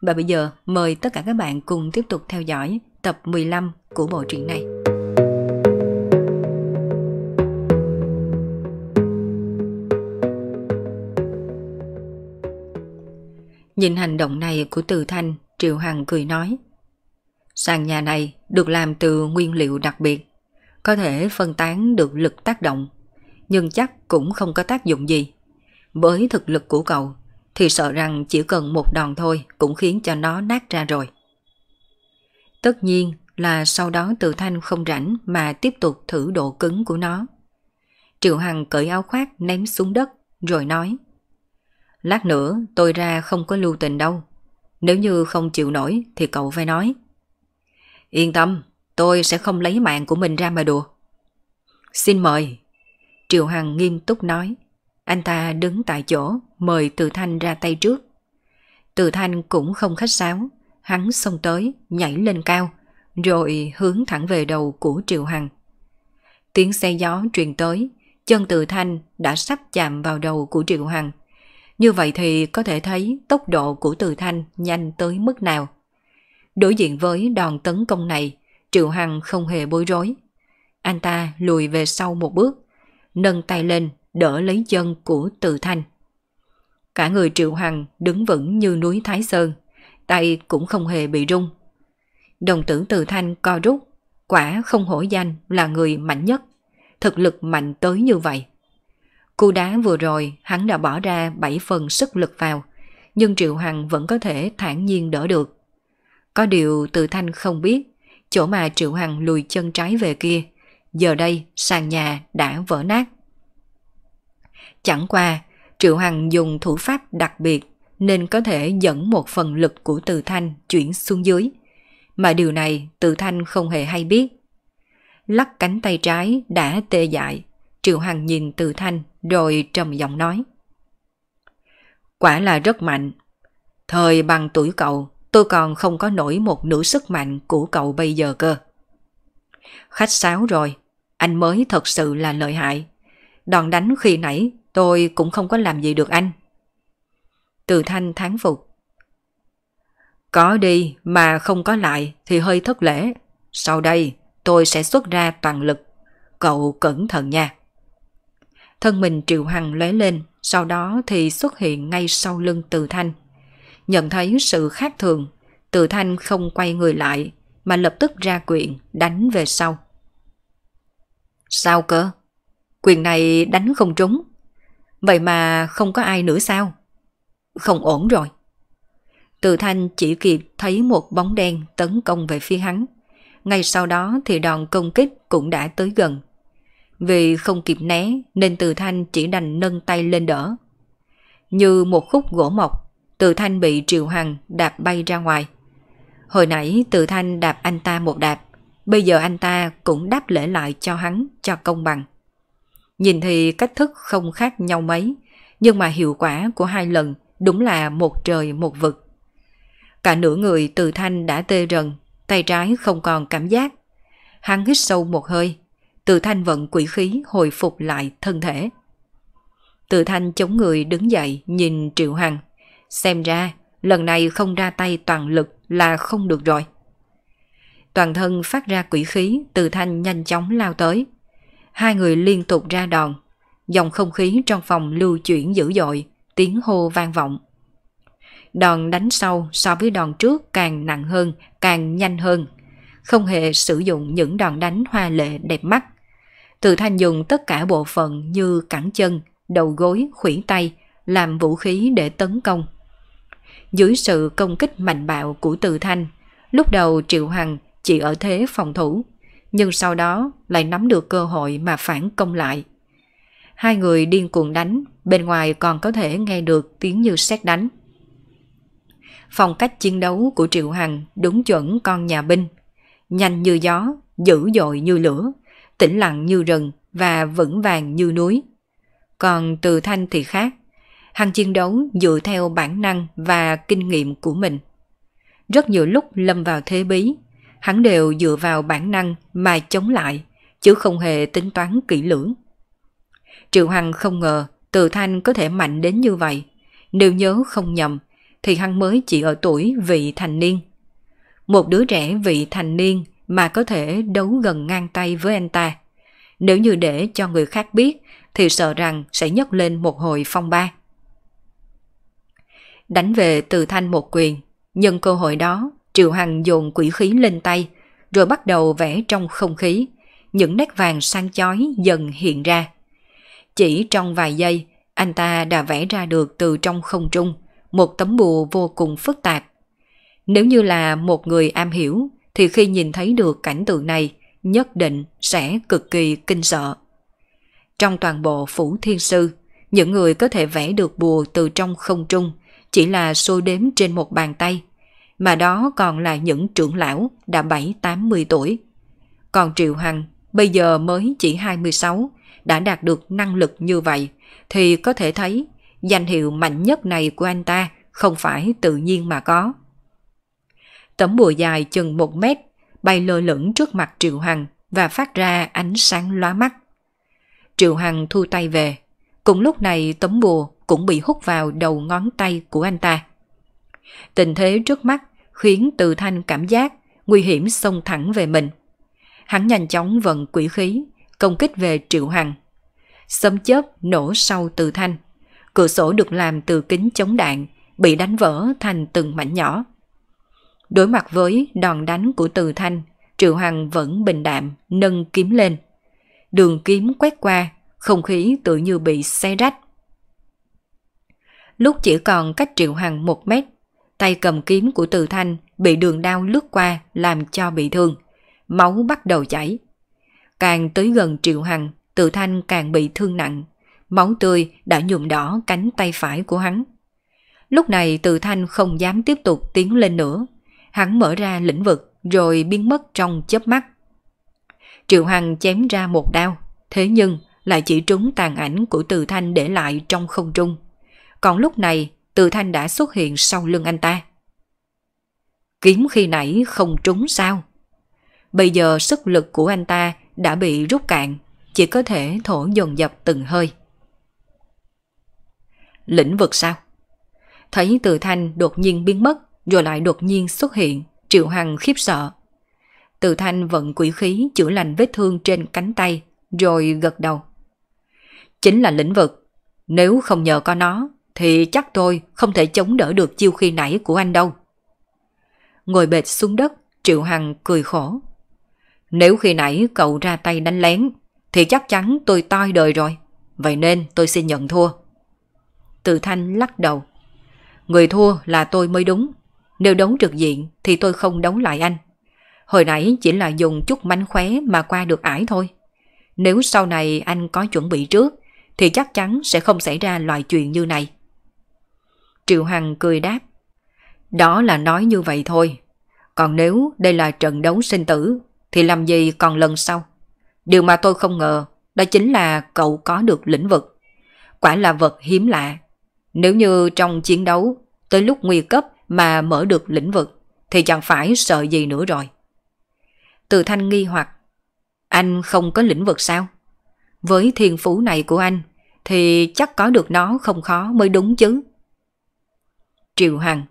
Và bây giờ mời tất cả các bạn cùng tiếp tục theo dõi tập 15 của bộ truyện này. Nhìn hành động này của Từ Thanh, Triệu Hằng cười nói. Sàn nhà này được làm từ nguyên liệu đặc biệt, có thể phân tán được lực tác động, nhưng chắc cũng không có tác dụng gì. Với thực lực của cậu, thì sợ rằng chỉ cần một đòn thôi cũng khiến cho nó nát ra rồi. Tất nhiên là sau đó Từ Thanh không rảnh mà tiếp tục thử độ cứng của nó. Triệu Hằng cởi áo khoác ném xuống đất rồi nói Lát nữa tôi ra không có lưu tình đâu. Nếu như không chịu nổi thì cậu phải nói. Yên tâm, tôi sẽ không lấy mạng của mình ra mà đùa. Xin mời. Triệu Hằng nghiêm túc nói. Anh ta đứng tại chỗ mời Từ Thanh ra tay trước. Từ Thanh cũng không khách sáo, hắn xông tới, nhảy lên cao, rồi hướng thẳng về đầu của Triệu Hằng. Tiếng xe gió truyền tới, chân Từ Thanh đã sắp chạm vào đầu của Triệu Hằng. Như vậy thì có thể thấy tốc độ của Từ Thanh nhanh tới mức nào. Đối diện với đòn tấn công này, Triệu Hằng không hề bối rối. Anh ta lùi về sau một bước, nâng tay lên đỡ lấy chân của Từ Thanh. Cả người Triệu Hằng đứng vững như núi Thái Sơn, tay cũng không hề bị rung. Đồng tử Từ Thanh co rút, quả không hổ danh là người mạnh nhất, thực lực mạnh tới như vậy. Cú đá vừa rồi hắn đã bỏ ra 7 phần sức lực vào, nhưng Triệu Hằng vẫn có thể thản nhiên đỡ được. Có điều Từ Thanh không biết, chỗ mà Triệu Hằng lùi chân trái về kia, giờ đây sàn nhà đã vỡ nát. Chẳng qua, Triệu Hằng dùng thủ pháp đặc biệt nên có thể dẫn một phần lực của Từ Thanh chuyển xuống dưới. Mà điều này Từ Thanh không hề hay biết. Lắc cánh tay trái đã tê dại, Triệu Hằng nhìn Từ Thanh rồi trầm giọng nói. Quả là rất mạnh. Thời bằng tuổi cậu, tôi còn không có nổi một nửa sức mạnh của cậu bây giờ cơ. Khách sáo rồi, anh mới thật sự là lợi hại. Đòn đánh khi nãy tôi cũng không có làm gì được anh. Từ thanh tháng phục. Có đi mà không có lại thì hơi thất lễ. Sau đây tôi sẽ xuất ra toàn lực. Cậu cẩn thận nha. Thân mình Triệu Hằng lóe lên, sau đó thì xuất hiện ngay sau lưng Từ Thanh. Nhận thấy sự khác thường, Từ Thanh không quay người lại, mà lập tức ra quyền đánh về sau. Sao cơ? Quyền này đánh không trúng. Vậy mà không có ai nữa sao? Không ổn rồi. Từ thanh chỉ kịp thấy một bóng đen tấn công về phía hắn. Ngay sau đó thì đòn công kích cũng đã tới gần. Vì không kịp né nên từ thanh chỉ đành nâng tay lên đỡ. Như một khúc gỗ mộc, từ thanh bị Triệu Hằng đạp bay ra ngoài. Hồi nãy từ thanh đạp anh ta một đạp, bây giờ anh ta cũng đáp lễ lại cho hắn cho công bằng. Nhìn thì cách thức không khác nhau mấy, nhưng mà hiệu quả của hai lần đúng là một trời một vực. Cả nửa người từ thanh đã tê rần, tay trái không còn cảm giác. Hắn hít sâu một hơi, từ thanh vận quỷ khí hồi phục lại thân thể. Từ thanh chống người đứng dậy nhìn Triệu Hằng. Xem ra lần này không ra tay toàn lực là không được rồi. Toàn thân phát ra quỷ khí, từ thanh nhanh chóng lao tới. Hai người liên tục ra đòn. Dòng không khí trong phòng lưu chuyển dữ dội, tiếng hô vang vọng. Đòn đánh sau so với đòn trước càng nặng hơn, càng nhanh hơn. Không hề sử dụng những đòn đánh hoa lệ đẹp mắt. Từ thanh dùng tất cả bộ phận như cẳng chân, đầu gối, khủy tay làm vũ khí để tấn công. Dưới sự công kích mạnh bạo của từ thanh, lúc đầu Triệu Hằng chỉ ở thế phòng thủ, nhưng sau đó lại nắm được cơ hội mà phản công lại. Hai người điên cuồng đánh, bên ngoài còn có thể nghe được tiếng như sét đánh. Phong cách chiến đấu của Triệu Hằng đúng chuẩn con nhà binh. nhanh như gió, dữ dội như lửa, tĩnh lặng như rừng và vững vàng như núi. Còn từ thanh thì khác, hằng chiến đấu dựa theo bản năng và kinh nghiệm của mình. Rất nhiều lúc lâm vào thế bí, hắn đều dựa vào bản năng mà chống lại, chứ không hề tính toán kỹ lưỡng. Triệu Hằng không ngờ từ thanh có thể mạnh đến như vậy. Nếu nhớ không nhầm, thì hắn mới chỉ ở tuổi vị thành niên. Một đứa trẻ vị thành niên mà có thể đấu gần ngang tay với anh ta. Nếu như để cho người khác biết thì sợ rằng sẽ nhấc lên một hồi phong ba. Đánh về từ thanh một quyền, nhân cơ hội đó Triệu Hằng dồn quỷ khí lên tay rồi bắt đầu vẽ trong không khí. Những nét vàng sang chói dần hiện ra. Chỉ trong vài giây, anh ta đã vẽ ra được từ trong không trung một tấm bùa vô cùng phức tạp. Nếu như là một người am hiểu, thì khi nhìn thấy được cảnh tượng này, nhất định sẽ cực kỳ kinh sợ. Trong toàn bộ phủ thiên sư, những người có thể vẽ được bùa từ trong không trung chỉ là số đếm trên một bàn tay, mà đó còn là những trưởng lão đã 7-80 tuổi. Còn Triệu Hằng bây giờ mới chỉ 26, đã đạt được năng lực như vậy, thì có thể thấy danh hiệu mạnh nhất này của anh ta không phải tự nhiên mà có. Tấm bùa dài chừng một mét bay lơ lửng trước mặt Triệu Hằng và phát ra ánh sáng lóa mắt. Triệu Hằng thu tay về. Cùng lúc này tấm bùa cũng bị hút vào đầu ngón tay của anh ta. Tình thế trước mắt khiến Từ Thanh cảm giác nguy hiểm xông thẳng về mình. Hắn nhanh chóng vận quỷ khí, công kích về Triệu Hằng. Sấm chớp nổ sau Từ Thanh. Cửa sổ được làm từ kính chống đạn, bị đánh vỡ thành từng mảnh nhỏ. Đối mặt với đòn đánh của Từ Thanh, Triệu Hằng vẫn bình đạm, nâng kiếm lên. Đường kiếm quét qua, không khí tự như bị xe rách. Lúc chỉ còn cách Triệu Hằng một mét, tay cầm kiếm của Từ Thanh bị đường đao lướt qua làm cho bị thương. Máu bắt đầu chảy. Càng tới gần Triệu Hằng, Từ Thanh càng bị thương nặng. Máu tươi đã nhuộm đỏ cánh tay phải của hắn. Lúc này Từ Thanh không dám tiếp tục tiến lên nữa. Hắn mở ra lĩnh vực rồi biến mất trong chớp mắt. Triệu Hằng chém ra một đao, thế nhưng lại chỉ trúng tàn ảnh của Từ Thanh để lại trong không trung. Còn lúc này, từ Thanh đã xuất hiện sau lưng anh ta. Kiếm khi nãy không trúng sao? Bây giờ sức lực của anh ta đã bị rút cạn, chỉ có thể thổ dồn dập từng hơi. Lĩnh vực sao? Thấy Từ Thanh đột nhiên biến mất, rồi lại đột nhiên xuất hiện, Triệu Hằng khiếp sợ. Từ Thanh vận quỷ khí chữa lành vết thương trên cánh tay, rồi gật đầu. Chính là lĩnh vực. Nếu không nhờ có nó, thì chắc tôi không thể chống đỡ được chiêu khi nãy của anh đâu. Ngồi bệt xuống đất, Triệu Hằng cười khổ. Nếu khi nãy cậu ra tay đánh lén, thì chắc chắn tôi toi đời rồi. Vậy nên tôi xin nhận thua. Từ Thanh lắc đầu. Người thua là tôi mới đúng. Nếu đấu trực diện thì tôi không đấu lại anh. Hồi nãy chỉ là dùng chút mánh khóe mà qua được ải thôi. Nếu sau này anh có chuẩn bị trước thì chắc chắn sẽ không xảy ra loại chuyện như này. Triệu Hằng cười đáp. Đó là nói như vậy thôi. Còn nếu đây là trận đấu sinh tử, thì làm gì còn lần sau. Điều mà tôi không ngờ, đó chính là cậu có được lĩnh vực. Quả là vật hiếm lạ. Nếu như trong chiến đấu, tới lúc nguy cấp mà mở được lĩnh vực, thì chẳng phải sợ gì nữa rồi. Từ thanh nghi hoặc anh không có lĩnh vực sao? Với thiên phú này của anh, thì chắc có được nó không khó mới đúng chứ. Triệu Hằng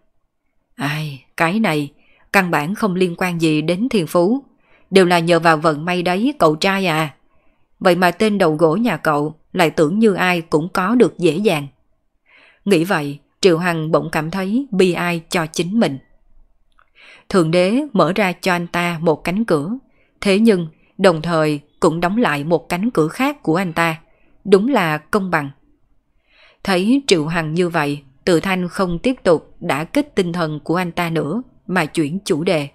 Ai, cái này căn bản không liên quan gì đến thiên phú. Đều là nhờ vào vận may đấy cậu trai à. Vậy mà tên đầu gỗ nhà cậu lại tưởng như ai cũng có được dễ dàng. Nghĩ vậy, Triệu Hằng bỗng cảm thấy bi ai cho chính mình. Thượng đế mở ra cho anh ta một cánh cửa, thế nhưng đồng thời cũng đóng lại một cánh cửa khác của anh ta. Đúng là công bằng. Thấy Triệu Hằng như vậy, Tự Thanh không tiếp tục đã kích tinh thần của anh ta nữa mà chuyển chủ đề.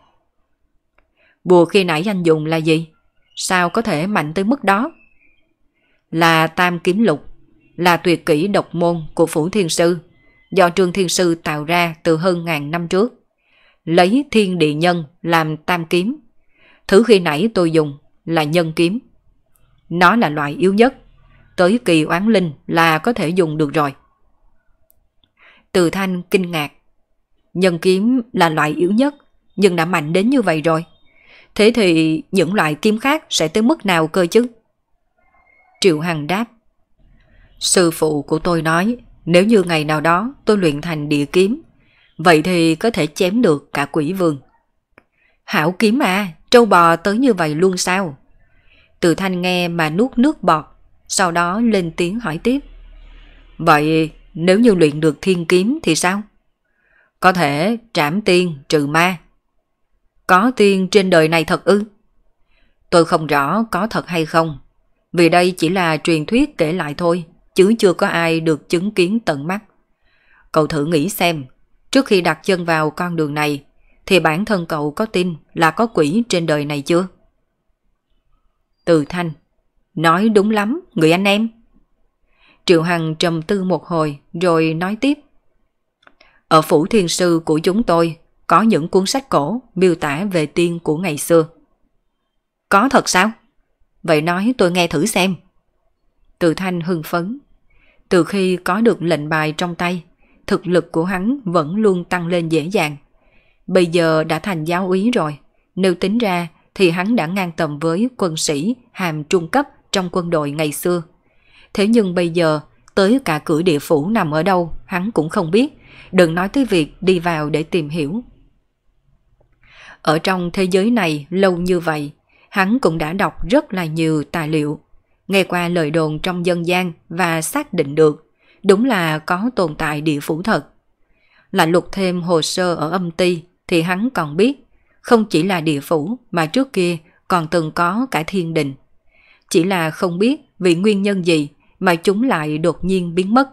Bùa khi nãy anh dùng là gì? Sao có thể mạnh tới mức đó? Là tam kiếm lục, là tuyệt kỹ độc môn của Phủ Thiên Sư do Trương Thiên Sư tạo ra từ hơn ngàn năm trước. Lấy thiên địa nhân làm tam kiếm. Thứ khi nãy tôi dùng là nhân kiếm. Nó là loại yếu nhất. Tới kỳ oán linh là có thể dùng được rồi. Từ thanh kinh ngạc. Nhân kiếm là loại yếu nhất, nhưng đã mạnh đến như vậy rồi. Thế thì những loại kiếm khác sẽ tới mức nào cơ chứ? Triệu Hằng đáp. Sư phụ của tôi nói, nếu như ngày nào đó tôi luyện thành địa kiếm, vậy thì có thể chém được cả quỷ vườn. Hảo kiếm à, trâu bò tới như vậy luôn sao? Từ thanh nghe mà nuốt nước bọt, sau đó lên tiếng hỏi tiếp. Vậy nếu như luyện được thiên kiếm thì sao? Có thể trảm tiên trừ ma. Có tiên trên đời này thật ư? Tôi không rõ có thật hay không, vì đây chỉ là truyền thuyết kể lại thôi, chứ chưa có ai được chứng kiến tận mắt. Cậu thử nghĩ xem, trước khi đặt chân vào con đường này, thì bản thân cậu có tin là có quỷ trên đời này chưa? Từ thanh, nói đúng lắm, người anh em. Triệu Hằng trầm tư một hồi rồi nói tiếp. Ở phủ thiên sư của chúng tôi có những cuốn sách cổ miêu tả về tiên của ngày xưa. Có thật sao? Vậy nói tôi nghe thử xem. Từ thanh hưng phấn. Từ khi có được lệnh bài trong tay, thực lực của hắn vẫn luôn tăng lên dễ dàng. Bây giờ đã thành giáo úy rồi, nếu tính ra thì hắn đã ngang tầm với quân sĩ hàm trung cấp trong quân đội ngày xưa. Thế nhưng bây giờ, tới cả cửa địa phủ nằm ở đâu, hắn cũng không biết, đừng nói tới việc đi vào để tìm hiểu. Ở trong thế giới này lâu như vậy, hắn cũng đã đọc rất là nhiều tài liệu, nghe qua lời đồn trong dân gian và xác định được, đúng là có tồn tại địa phủ thật. Là lục thêm hồ sơ ở âm ty thì hắn còn biết, không chỉ là địa phủ mà trước kia còn từng có cả thiên đình. Chỉ là không biết vì nguyên nhân gì mà chúng lại đột nhiên biến mất.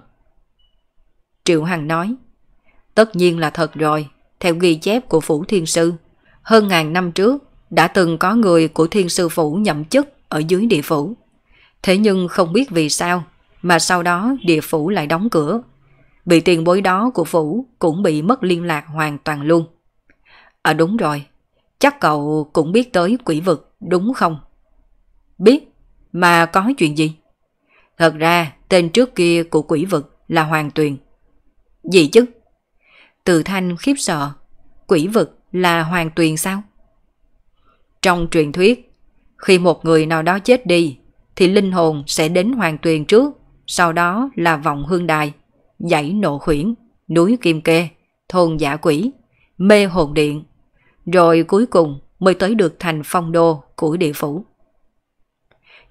Triệu Hằng nói, tất nhiên là thật rồi, theo ghi chép của Phủ Thiên Sư. Hơn ngàn năm trước, đã từng có người của Thiên Sư Phủ nhậm chức ở dưới địa phủ. Thế nhưng không biết vì sao mà sau đó địa phủ lại đóng cửa. Bị tiền bối đó của phủ cũng bị mất liên lạc hoàn toàn luôn. À đúng rồi, chắc cậu cũng biết tới quỷ vực đúng không? Biết, mà có chuyện gì? Thật ra tên trước kia của quỷ vực là Hoàng Tuyền. Gì chứ? Từ thanh khiếp sợ, quỷ vực là Hoàng Tuyền sao? Trong truyền thuyết, khi một người nào đó chết đi, thì linh hồn sẽ đến Hoàng Tuyền trước, sau đó là vòng hương đài, dãy nộ khuyển, núi kim kê, thôn giả quỷ, mê hồn điện, rồi cuối cùng mới tới được thành phong đô của địa phủ.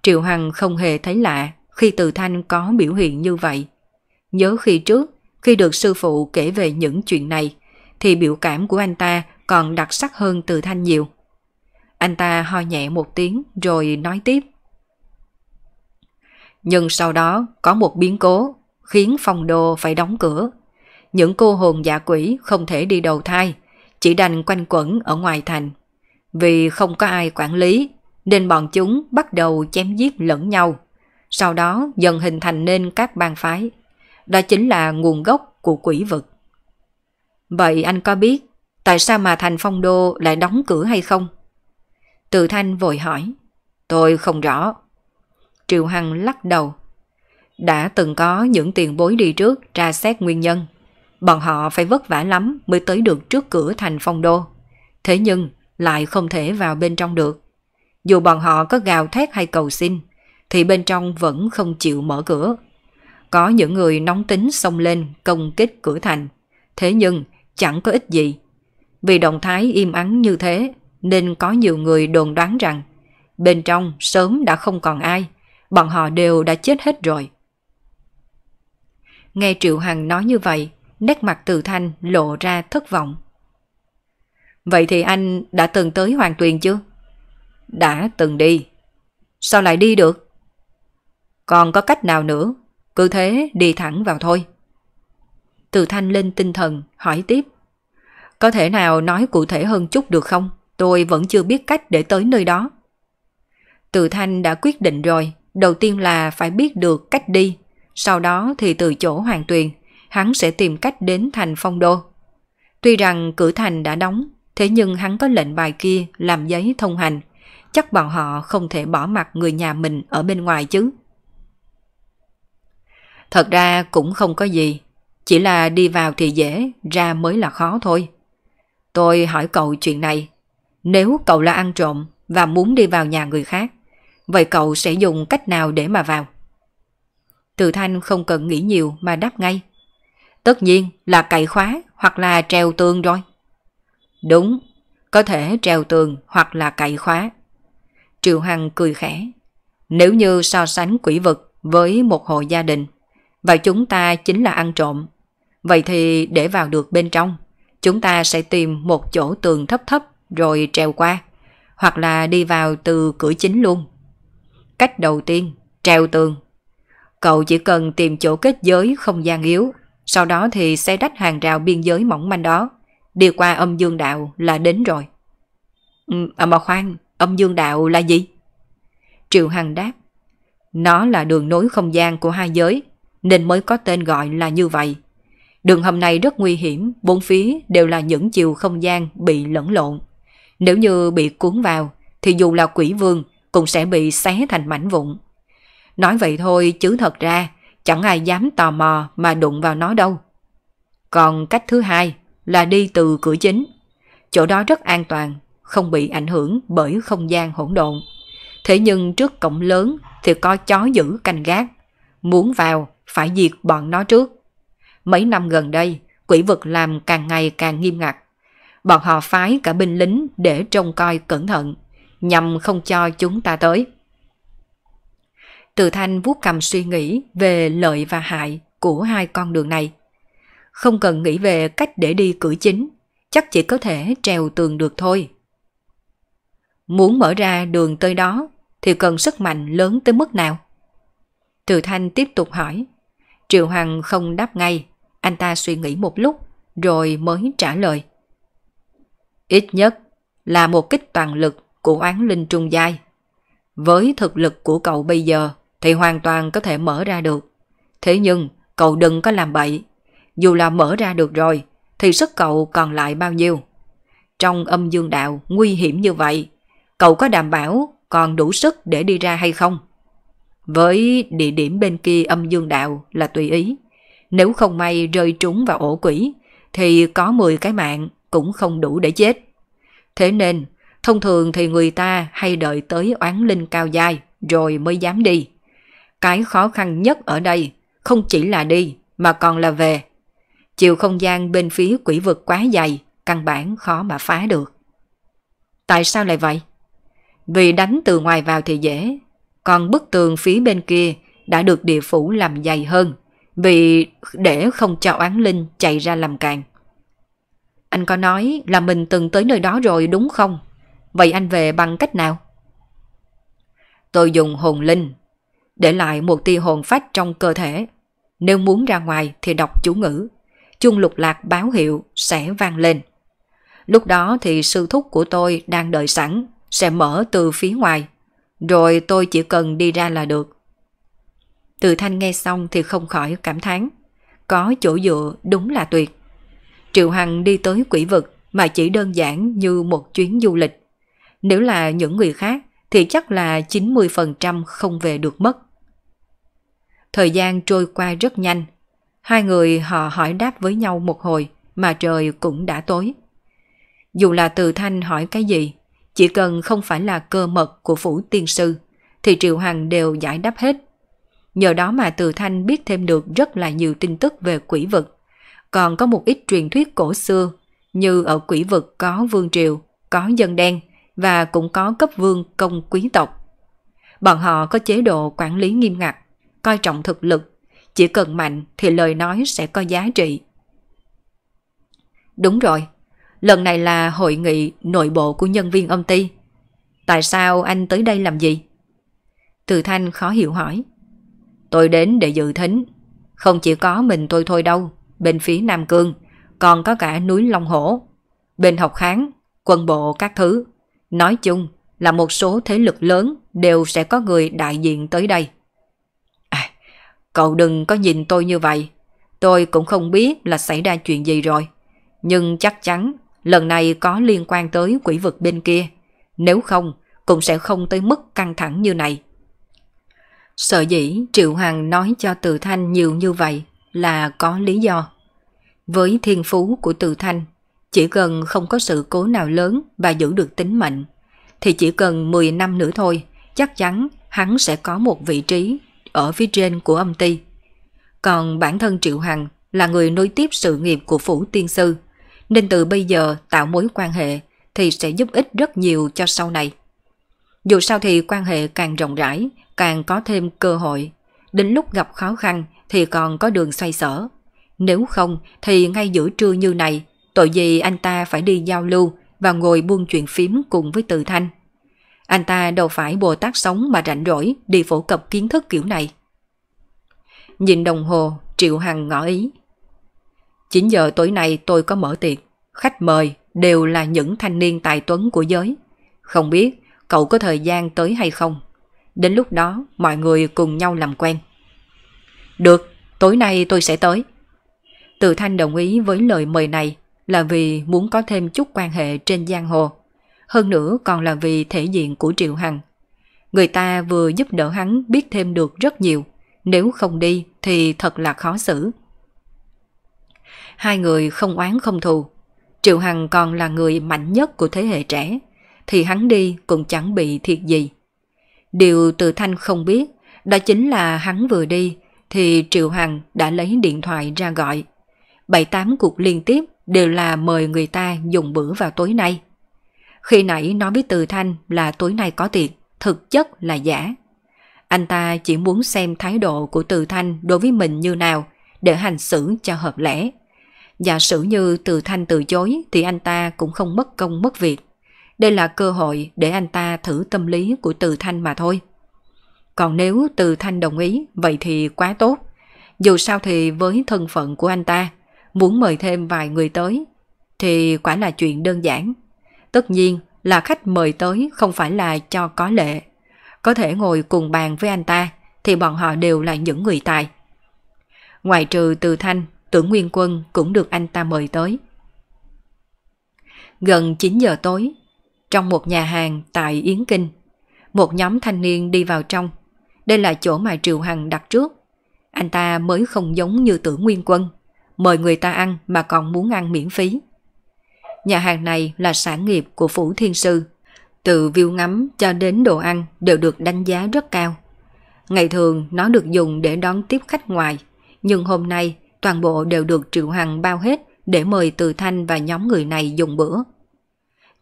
Triệu Hằng không hề thấy lạ khi Từ Thanh có biểu hiện như vậy. Nhớ khi trước, khi được sư phụ kể về những chuyện này, thì biểu cảm của anh ta còn đặc sắc hơn Từ Thanh nhiều. Anh ta ho nhẹ một tiếng rồi nói tiếp. Nhưng sau đó có một biến cố khiến phòng đồ phải đóng cửa. Những cô hồn dạ quỷ không thể đi đầu thai, chỉ đành quanh quẩn ở ngoài thành. Vì không có ai quản lý, nên bọn chúng bắt đầu chém giết lẫn nhau. Sau đó dần hình thành nên các bang phái. Đó chính là nguồn gốc của quỷ vực. Vậy anh có biết tại sao mà thành phong đô lại đóng cửa hay không? Từ thanh vội hỏi. Tôi không rõ. Triệu Hằng lắc đầu. Đã từng có những tiền bối đi trước tra xét nguyên nhân. Bọn họ phải vất vả lắm mới tới được trước cửa thành phong đô. Thế nhưng lại không thể vào bên trong được. Dù bọn họ có gào thét hay cầu xin, thì bên trong vẫn không chịu mở cửa. Có những người nóng tính xông lên công kích cửa thành, thế nhưng chẳng có ích gì. Vì động thái im ắng như thế, nên có nhiều người đồn đoán rằng bên trong sớm đã không còn ai, bọn họ đều đã chết hết rồi. Nghe Triệu Hằng nói như vậy, nét mặt từ thanh lộ ra thất vọng. Vậy thì anh đã từng tới Hoàng Tuyền chưa? Đã từng đi. Sao lại đi được? Còn có cách nào nữa, cứ thế đi thẳng vào thôi. Từ thanh lên tinh thần, hỏi tiếp. Có thể nào nói cụ thể hơn chút được không? Tôi vẫn chưa biết cách để tới nơi đó. Từ thanh đã quyết định rồi, đầu tiên là phải biết được cách đi, sau đó thì từ chỗ hoàng tuyền, hắn sẽ tìm cách đến thành phong đô. Tuy rằng cửa thành đã đóng, thế nhưng hắn có lệnh bài kia làm giấy thông hành, chắc bọn họ không thể bỏ mặt người nhà mình ở bên ngoài chứ. Thật ra cũng không có gì, chỉ là đi vào thì dễ, ra mới là khó thôi. Tôi hỏi cậu chuyện này, nếu cậu là ăn trộm và muốn đi vào nhà người khác, vậy cậu sẽ dùng cách nào để mà vào? Từ Thanh không cần nghĩ nhiều mà đáp ngay. Tất nhiên là cậy khóa hoặc là treo tường rồi. Đúng, có thể treo tường hoặc là cậy khóa. Triệu Hằng cười khẽ. Nếu như so sánh quỷ vực với một hộ gia đình, và chúng ta chính là ăn trộm, vậy thì để vào được bên trong, chúng ta sẽ tìm một chỗ tường thấp thấp rồi treo qua, hoặc là đi vào từ cửa chính luôn. Cách đầu tiên, treo tường. Cậu chỉ cần tìm chỗ kết giới không gian yếu, sau đó thì xe đách hàng rào biên giới mỏng manh đó, đi qua âm dương đạo là đến rồi. Ừ, à mà khoan, âm dương đạo là gì? Triệu Hằng đáp, nó là đường nối không gian của hai giới, nên mới có tên gọi là như vậy. Đường hầm này rất nguy hiểm, bốn phía đều là những chiều không gian bị lẫn lộn. Nếu như bị cuốn vào, thì dù là quỷ vương cũng sẽ bị xé thành mảnh vụn. Nói vậy thôi chứ thật ra chẳng ai dám tò mò mà đụng vào nó đâu. Còn cách thứ hai là đi từ cửa chính. Chỗ đó rất an toàn, không bị ảnh hưởng bởi không gian hỗn độn. Thế nhưng trước cổng lớn thì có chó giữ canh gác. Muốn vào phải diệt bọn nó trước. Mấy năm gần đây, quỷ vực làm càng ngày càng nghiêm ngặt. Bọn họ phái cả binh lính để trông coi cẩn thận, nhằm không cho chúng ta tới. Từ thanh vuốt cầm suy nghĩ về lợi và hại của hai con đường này. Không cần nghĩ về cách để đi cửa chính, chắc chỉ có thể trèo tường được thôi. Muốn mở ra đường tới đó thì cần sức mạnh lớn tới mức nào? Từ thanh tiếp tục hỏi. Triệu Hằng không đáp ngay, anh ta suy nghĩ một lúc rồi mới trả lời. Ít nhất là một kích toàn lực của oán linh trung giai. Với thực lực của cậu bây giờ thì hoàn toàn có thể mở ra được. Thế nhưng cậu đừng có làm bậy. Dù là mở ra được rồi thì sức cậu còn lại bao nhiêu. Trong âm dương đạo nguy hiểm như vậy, cậu có đảm bảo còn đủ sức để đi ra hay không? Với địa điểm bên kia âm dương đạo là tùy ý. Nếu không may rơi trúng vào ổ quỷ, thì có 10 cái mạng cũng không đủ để chết. Thế nên, thông thường thì người ta hay đợi tới oán linh cao dai rồi mới dám đi. Cái khó khăn nhất ở đây không chỉ là đi mà còn là về. Chiều không gian bên phía quỷ vực quá dày, căn bản khó mà phá được. Tại sao lại vậy? Vì đánh từ ngoài vào thì dễ, còn bức tường phía bên kia đã được địa phủ làm dày hơn, vì để không cho oán linh chạy ra làm càng. Anh có nói là mình từng tới nơi đó rồi đúng không? Vậy anh về bằng cách nào? Tôi dùng hồn linh, để lại một tia hồn phách trong cơ thể. Nếu muốn ra ngoài thì đọc chú ngữ. Chung lục lạc báo hiệu sẽ vang lên. Lúc đó thì sư thúc của tôi đang đợi sẵn, sẽ mở từ phía ngoài rồi tôi chỉ cần đi ra là được. Từ thanh nghe xong thì không khỏi cảm thán. Có chỗ dựa đúng là tuyệt. Triệu Hằng đi tới quỷ vực mà chỉ đơn giản như một chuyến du lịch. Nếu là những người khác thì chắc là 90% không về được mất. Thời gian trôi qua rất nhanh. Hai người họ hỏi đáp với nhau một hồi mà trời cũng đã tối. Dù là từ thanh hỏi cái gì chỉ cần không phải là cơ mật của phủ tiên sư, thì Triệu Hằng đều giải đáp hết. Nhờ đó mà Từ Thanh biết thêm được rất là nhiều tin tức về quỷ vực. Còn có một ít truyền thuyết cổ xưa, như ở quỷ vực có vương triều, có dân đen và cũng có cấp vương công quý tộc. Bọn họ có chế độ quản lý nghiêm ngặt, coi trọng thực lực, chỉ cần mạnh thì lời nói sẽ có giá trị. Đúng rồi, Lần này là hội nghị nội bộ của nhân viên công ty. Tại sao anh tới đây làm gì? Từ Thanh khó hiểu hỏi. Tôi đến để dự thính. Không chỉ có mình tôi thôi đâu. Bên phía Nam Cương còn có cả núi Long Hổ. Bên học kháng, quân bộ các thứ. Nói chung là một số thế lực lớn đều sẽ có người đại diện tới đây. À, cậu đừng có nhìn tôi như vậy. Tôi cũng không biết là xảy ra chuyện gì rồi. Nhưng chắc chắn lần này có liên quan tới quỷ vực bên kia. Nếu không, cũng sẽ không tới mức căng thẳng như này. Sợ dĩ Triệu Hằng nói cho Từ Thanh nhiều như vậy là có lý do. Với thiên phú của Từ Thanh, chỉ cần không có sự cố nào lớn và giữ được tính mệnh, thì chỉ cần 10 năm nữa thôi, chắc chắn hắn sẽ có một vị trí ở phía trên của âm ty. Còn bản thân Triệu Hằng là người nối tiếp sự nghiệp của Phủ Tiên Sư, nên từ bây giờ tạo mối quan hệ thì sẽ giúp ích rất nhiều cho sau này. Dù sao thì quan hệ càng rộng rãi, càng có thêm cơ hội. Đến lúc gặp khó khăn thì còn có đường xoay sở. Nếu không thì ngay giữa trưa như này, tội gì anh ta phải đi giao lưu và ngồi buôn chuyện phím cùng với Từ Thanh. Anh ta đâu phải Bồ Tát sống mà rảnh rỗi đi phổ cập kiến thức kiểu này. Nhìn đồng hồ, Triệu Hằng ngỏ ý. 9 giờ tối nay tôi có mở tiệc, khách mời đều là những thanh niên tài tuấn của giới. Không biết cậu có thời gian tới hay không? Đến lúc đó mọi người cùng nhau làm quen. Được, tối nay tôi sẽ tới. Từ Thanh đồng ý với lời mời này là vì muốn có thêm chút quan hệ trên giang hồ. Hơn nữa còn là vì thể diện của Triệu Hằng. Người ta vừa giúp đỡ hắn biết thêm được rất nhiều. Nếu không đi thì thật là khó xử. Hai người không oán không thù. Triệu Hằng còn là người mạnh nhất của thế hệ trẻ. Thì hắn đi cũng chẳng bị thiệt gì. Điều từ thanh không biết đó chính là hắn vừa đi thì Triệu Hằng đã lấy điện thoại ra gọi. Bảy tám cuộc liên tiếp đều là mời người ta dùng bữa vào tối nay. Khi nãy nói với Từ Thanh là tối nay có tiệc, thực chất là giả. Anh ta chỉ muốn xem thái độ của Từ Thanh đối với mình như nào để hành xử cho hợp lẽ. Giả sử như Từ Thanh từ chối thì anh ta cũng không mất công mất việc. Đây là cơ hội để anh ta thử tâm lý của Từ Thanh mà thôi. Còn nếu Từ Thanh đồng ý, vậy thì quá tốt. Dù sao thì với thân phận của anh ta, muốn mời thêm vài người tới, thì quả là chuyện đơn giản. Tất nhiên là khách mời tới không phải là cho có lệ. Có thể ngồi cùng bàn với anh ta, thì bọn họ đều là những người tài. Ngoài trừ Từ Thanh, tưởng Nguyên Quân cũng được anh ta mời tới. Gần 9 giờ tối, trong một nhà hàng tại Yến Kinh. Một nhóm thanh niên đi vào trong. Đây là chỗ mà Triệu Hằng đặt trước. Anh ta mới không giống như tưởng nguyên quân. Mời người ta ăn mà còn muốn ăn miễn phí. Nhà hàng này là sản nghiệp của Phủ Thiên Sư. Từ view ngắm cho đến đồ ăn đều được đánh giá rất cao. Ngày thường nó được dùng để đón tiếp khách ngoài. Nhưng hôm nay toàn bộ đều được Triệu Hằng bao hết để mời Từ Thanh và nhóm người này dùng bữa.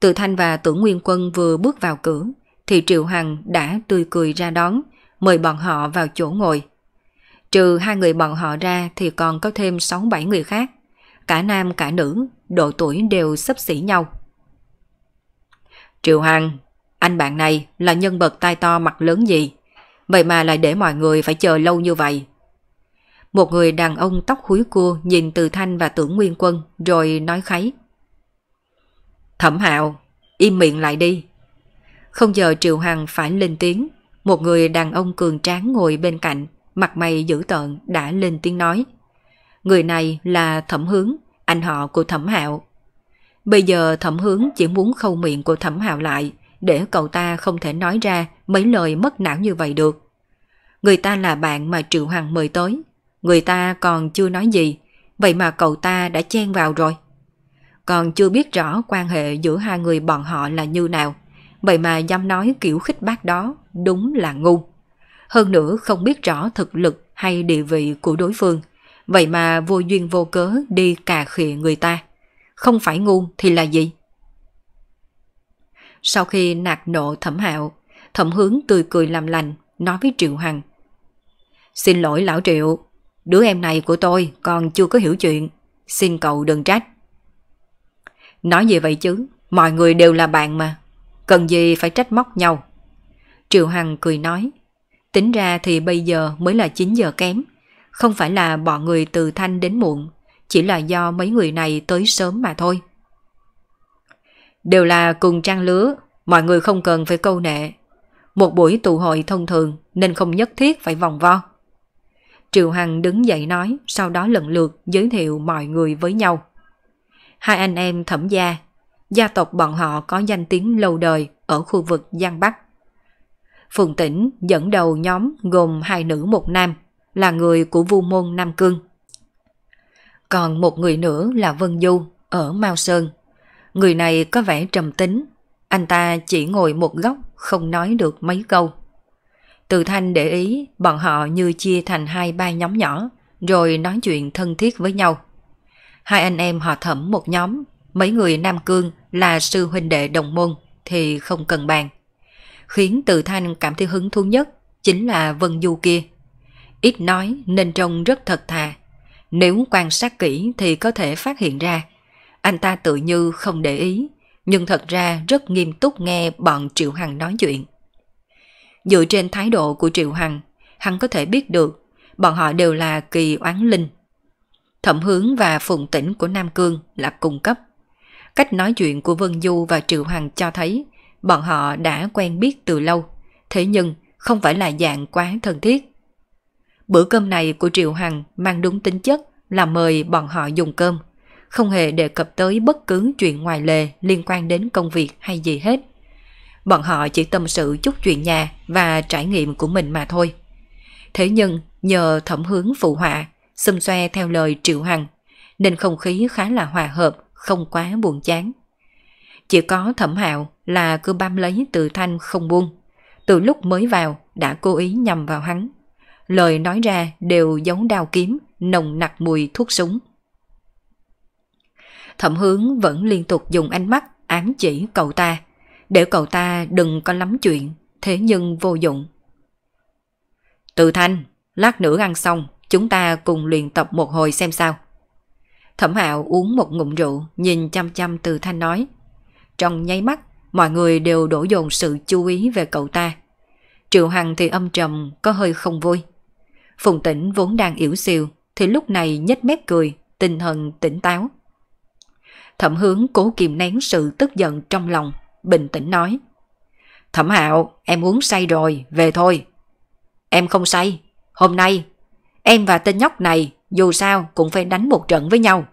Từ Thanh và Tưởng Nguyên Quân vừa bước vào cửa, thì Triệu Hằng đã tươi cười ra đón, mời bọn họ vào chỗ ngồi. Trừ hai người bọn họ ra thì còn có thêm 6-7 người khác. Cả nam cả nữ, độ tuổi đều sấp xỉ nhau. Triệu Hằng, anh bạn này là nhân vật tai to mặt lớn gì? Vậy mà lại để mọi người phải chờ lâu như vậy. Một người đàn ông tóc húi cua nhìn từ Thanh và tưởng Nguyên Quân rồi nói kháy. Thẩm hạo, im miệng lại đi. Không giờ Triệu Hằng phải lên tiếng, một người đàn ông cường tráng ngồi bên cạnh, mặt mày dữ tợn đã lên tiếng nói. Người này là Thẩm Hướng, anh họ của Thẩm Hạo. Bây giờ Thẩm Hướng chỉ muốn khâu miệng của Thẩm Hạo lại, để cậu ta không thể nói ra mấy lời mất não như vậy được. Người ta là bạn mà Triệu Hằng mời tới, người ta còn chưa nói gì, vậy mà cậu ta đã chen vào rồi còn chưa biết rõ quan hệ giữa hai người bọn họ là như nào. Vậy mà dám nói kiểu khích bác đó đúng là ngu. Hơn nữa không biết rõ thực lực hay địa vị của đối phương. Vậy mà vô duyên vô cớ đi cà khịa người ta. Không phải ngu thì là gì? Sau khi nạt nộ thẩm hạo, thẩm hướng tươi cười làm lành, nói với Triệu Hằng. Xin lỗi lão Triệu, đứa em này của tôi còn chưa có hiểu chuyện, xin cậu đừng trách. Nói gì vậy chứ, mọi người đều là bạn mà. Cần gì phải trách móc nhau. Triệu Hằng cười nói, tính ra thì bây giờ mới là 9 giờ kém. Không phải là bọn người từ thanh đến muộn, chỉ là do mấy người này tới sớm mà thôi. Đều là cùng trang lứa, mọi người không cần phải câu nệ. Một buổi tụ hội thông thường nên không nhất thiết phải vòng vo. Triệu Hằng đứng dậy nói, sau đó lần lượt giới thiệu mọi người với nhau hai anh em thẩm gia, gia tộc bọn họ có danh tiếng lâu đời ở khu vực Giang Bắc. Phùng Tĩnh dẫn đầu nhóm gồm hai nữ một nam, là người của vu môn Nam Cương. Còn một người nữa là Vân Du ở Mao Sơn. Người này có vẻ trầm tính, anh ta chỉ ngồi một góc không nói được mấy câu. Từ Thanh để ý bọn họ như chia thành hai ba nhóm nhỏ rồi nói chuyện thân thiết với nhau. Hai anh em họ thẩm một nhóm, mấy người Nam Cương là sư huynh đệ đồng môn thì không cần bàn. Khiến Từ Thanh cảm thấy hứng thú nhất chính là Vân Du kia. Ít nói nên trông rất thật thà. Nếu quan sát kỹ thì có thể phát hiện ra. Anh ta tự như không để ý, nhưng thật ra rất nghiêm túc nghe bọn Triệu Hằng nói chuyện. Dựa trên thái độ của Triệu Hằng, hắn có thể biết được bọn họ đều là kỳ oán linh. Thẩm hướng và phụng tỉnh của Nam Cương là cung cấp. Cách nói chuyện của Vân Du và Triệu Hằng cho thấy bọn họ đã quen biết từ lâu, thế nhưng không phải là dạng quá thân thiết. Bữa cơm này của Triệu Hằng mang đúng tính chất là mời bọn họ dùng cơm, không hề đề cập tới bất cứ chuyện ngoài lề liên quan đến công việc hay gì hết. Bọn họ chỉ tâm sự chút chuyện nhà và trải nghiệm của mình mà thôi. Thế nhưng nhờ thẩm hướng phụ họa, xâm xoe theo lời Triệu Hằng, nên không khí khá là hòa hợp, không quá buồn chán. Chỉ có thẩm hạo là cứ băm lấy từ thanh không buông. Từ lúc mới vào đã cố ý nhầm vào hắn. Lời nói ra đều giống đao kiếm, nồng nặc mùi thuốc súng. Thẩm hướng vẫn liên tục dùng ánh mắt ám chỉ cậu ta, để cậu ta đừng có lắm chuyện, thế nhưng vô dụng. Từ thanh, lát nữa ăn xong, chúng ta cùng luyện tập một hồi xem sao. Thẩm hạo uống một ngụm rượu, nhìn chăm chăm từ thanh nói. Trong nháy mắt, mọi người đều đổ dồn sự chú ý về cậu ta. Triệu Hằng thì âm trầm, có hơi không vui. Phùng Tĩnh vốn đang yếu xìu, thì lúc này nhếch mép cười, tinh thần tỉnh táo. Thẩm hướng cố kìm nén sự tức giận trong lòng, bình tĩnh nói. Thẩm hạo, em uống say rồi, về thôi. Em không say, hôm nay, em và tên nhóc này dù sao cũng phải đánh một trận với nhau.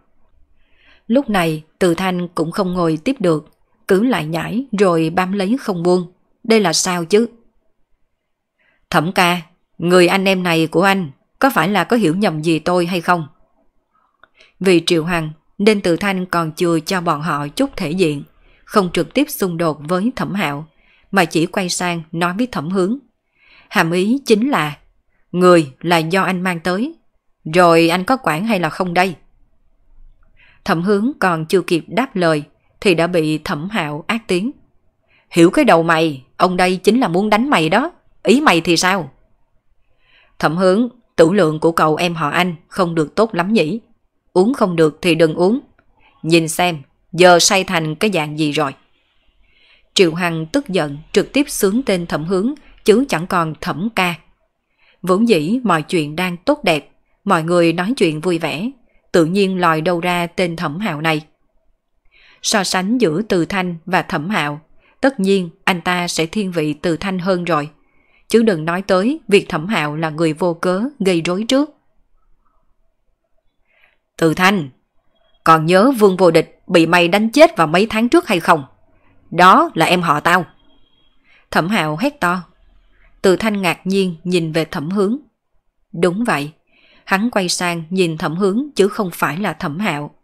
Lúc này, Từ Thanh cũng không ngồi tiếp được, cứ lại nhảy rồi bám lấy không buông. Đây là sao chứ? Thẩm ca, người anh em này của anh có phải là có hiểu nhầm gì tôi hay không? Vì Triệu Hằng nên Từ Thanh còn chưa cho bọn họ chút thể diện, không trực tiếp xung đột với Thẩm Hạo, mà chỉ quay sang nói với Thẩm Hướng. Hàm ý chính là người là do anh mang tới, rồi anh có quản hay là không đây? Thẩm Hướng còn chưa kịp đáp lời thì đã bị Thẩm Hạo ác tiếng. Hiểu cái đầu mày, ông đây chính là muốn đánh mày đó, ý mày thì sao? Thẩm Hướng, tử lượng của cậu em họ anh không được tốt lắm nhỉ? Uống không được thì đừng uống. Nhìn xem, giờ say thành cái dạng gì rồi. Triệu Hằng tức giận trực tiếp sướng tên thẩm hướng chứ chẳng còn thẩm ca. Vốn dĩ mọi chuyện đang tốt đẹp, mọi người nói chuyện vui vẻ, tự nhiên lòi đâu ra tên thẩm hạo này. So sánh giữa từ thanh và thẩm hạo, tất nhiên anh ta sẽ thiên vị từ thanh hơn rồi. Chứ đừng nói tới việc thẩm hạo là người vô cớ gây rối trước. Từ thanh, còn nhớ vương vô địch bị mày đánh chết vào mấy tháng trước hay không? Đó là em họ tao. Thẩm hạo hét to. Từ thanh ngạc nhiên nhìn về thẩm hướng. Đúng vậy. Hắn quay sang nhìn thẩm hướng chứ không phải là thẩm hạo.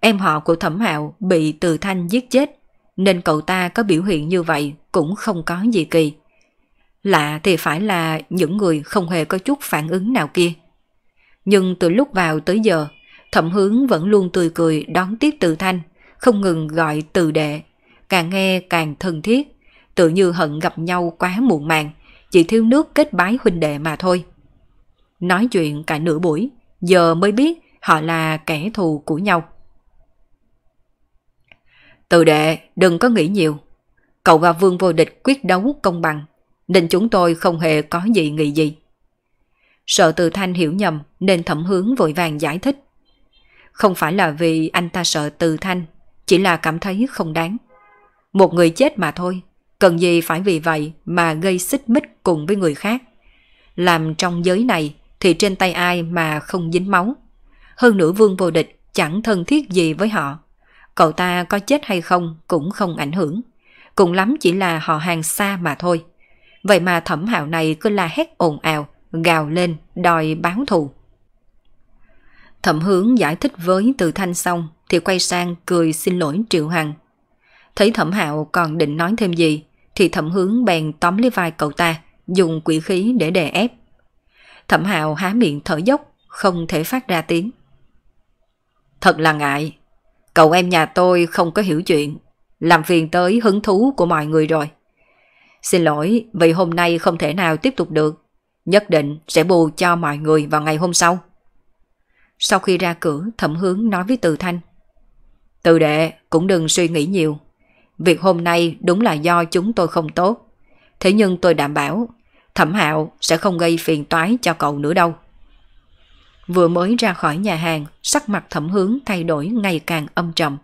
Em họ của thẩm hạo bị từ thanh giết chết nên cậu ta có biểu hiện như vậy cũng không có gì kỳ. Lạ thì phải là những người không hề có chút phản ứng nào kia. Nhưng từ lúc vào tới giờ, thẩm hướng vẫn luôn tươi cười đón tiếp từ thanh, không ngừng gọi từ đệ, càng nghe càng thân thiết, tự như hận gặp nhau quá muộn màng, chỉ thiếu nước kết bái huynh đệ mà thôi. Nói chuyện cả nửa buổi, giờ mới biết họ là kẻ thù của nhau. Từ đệ, đừng có nghĩ nhiều. Cậu và Vương vô địch quyết đấu công bằng, nên chúng tôi không hề có gì nghĩ gì. Sợ từ thanh hiểu nhầm nên thẩm hướng vội vàng giải thích. Không phải là vì anh ta sợ từ thanh, chỉ là cảm thấy không đáng. Một người chết mà thôi, cần gì phải vì vậy mà gây xích mích cùng với người khác. Làm trong giới này thì trên tay ai mà không dính máu. Hơn nữa vương vô địch chẳng thân thiết gì với họ. cậu ta có chết hay không cũng không ảnh hưởng. Cùng lắm chỉ là họ hàng xa mà thôi. Vậy mà thẩm hạo này cứ la hét ồn ào, gào lên, đòi báo thù. Thẩm hướng giải thích với từ thanh xong thì quay sang cười xin lỗi Triệu Hằng. Thấy thẩm hạo còn định nói thêm gì thì thẩm hướng bèn tóm lấy vai cậu ta, dùng quỷ khí để đè ép. Thẩm hạo há miệng thở dốc, không thể phát ra tiếng. Thật là ngại, cậu em nhà tôi không có hiểu chuyện, làm phiền tới hứng thú của mọi người rồi. Xin lỗi vì hôm nay không thể nào tiếp tục được, nhất định sẽ bù cho mọi người vào ngày hôm sau. Sau khi ra cửa, thẩm hướng nói với Từ Thanh. Từ đệ cũng đừng suy nghĩ nhiều. Việc hôm nay đúng là do chúng tôi không tốt. Thế nhưng tôi đảm bảo thẩm hạo sẽ không gây phiền toái cho cậu nữa đâu. Vừa mới ra khỏi nhà hàng, sắc mặt thẩm hướng thay đổi ngày càng âm trầm.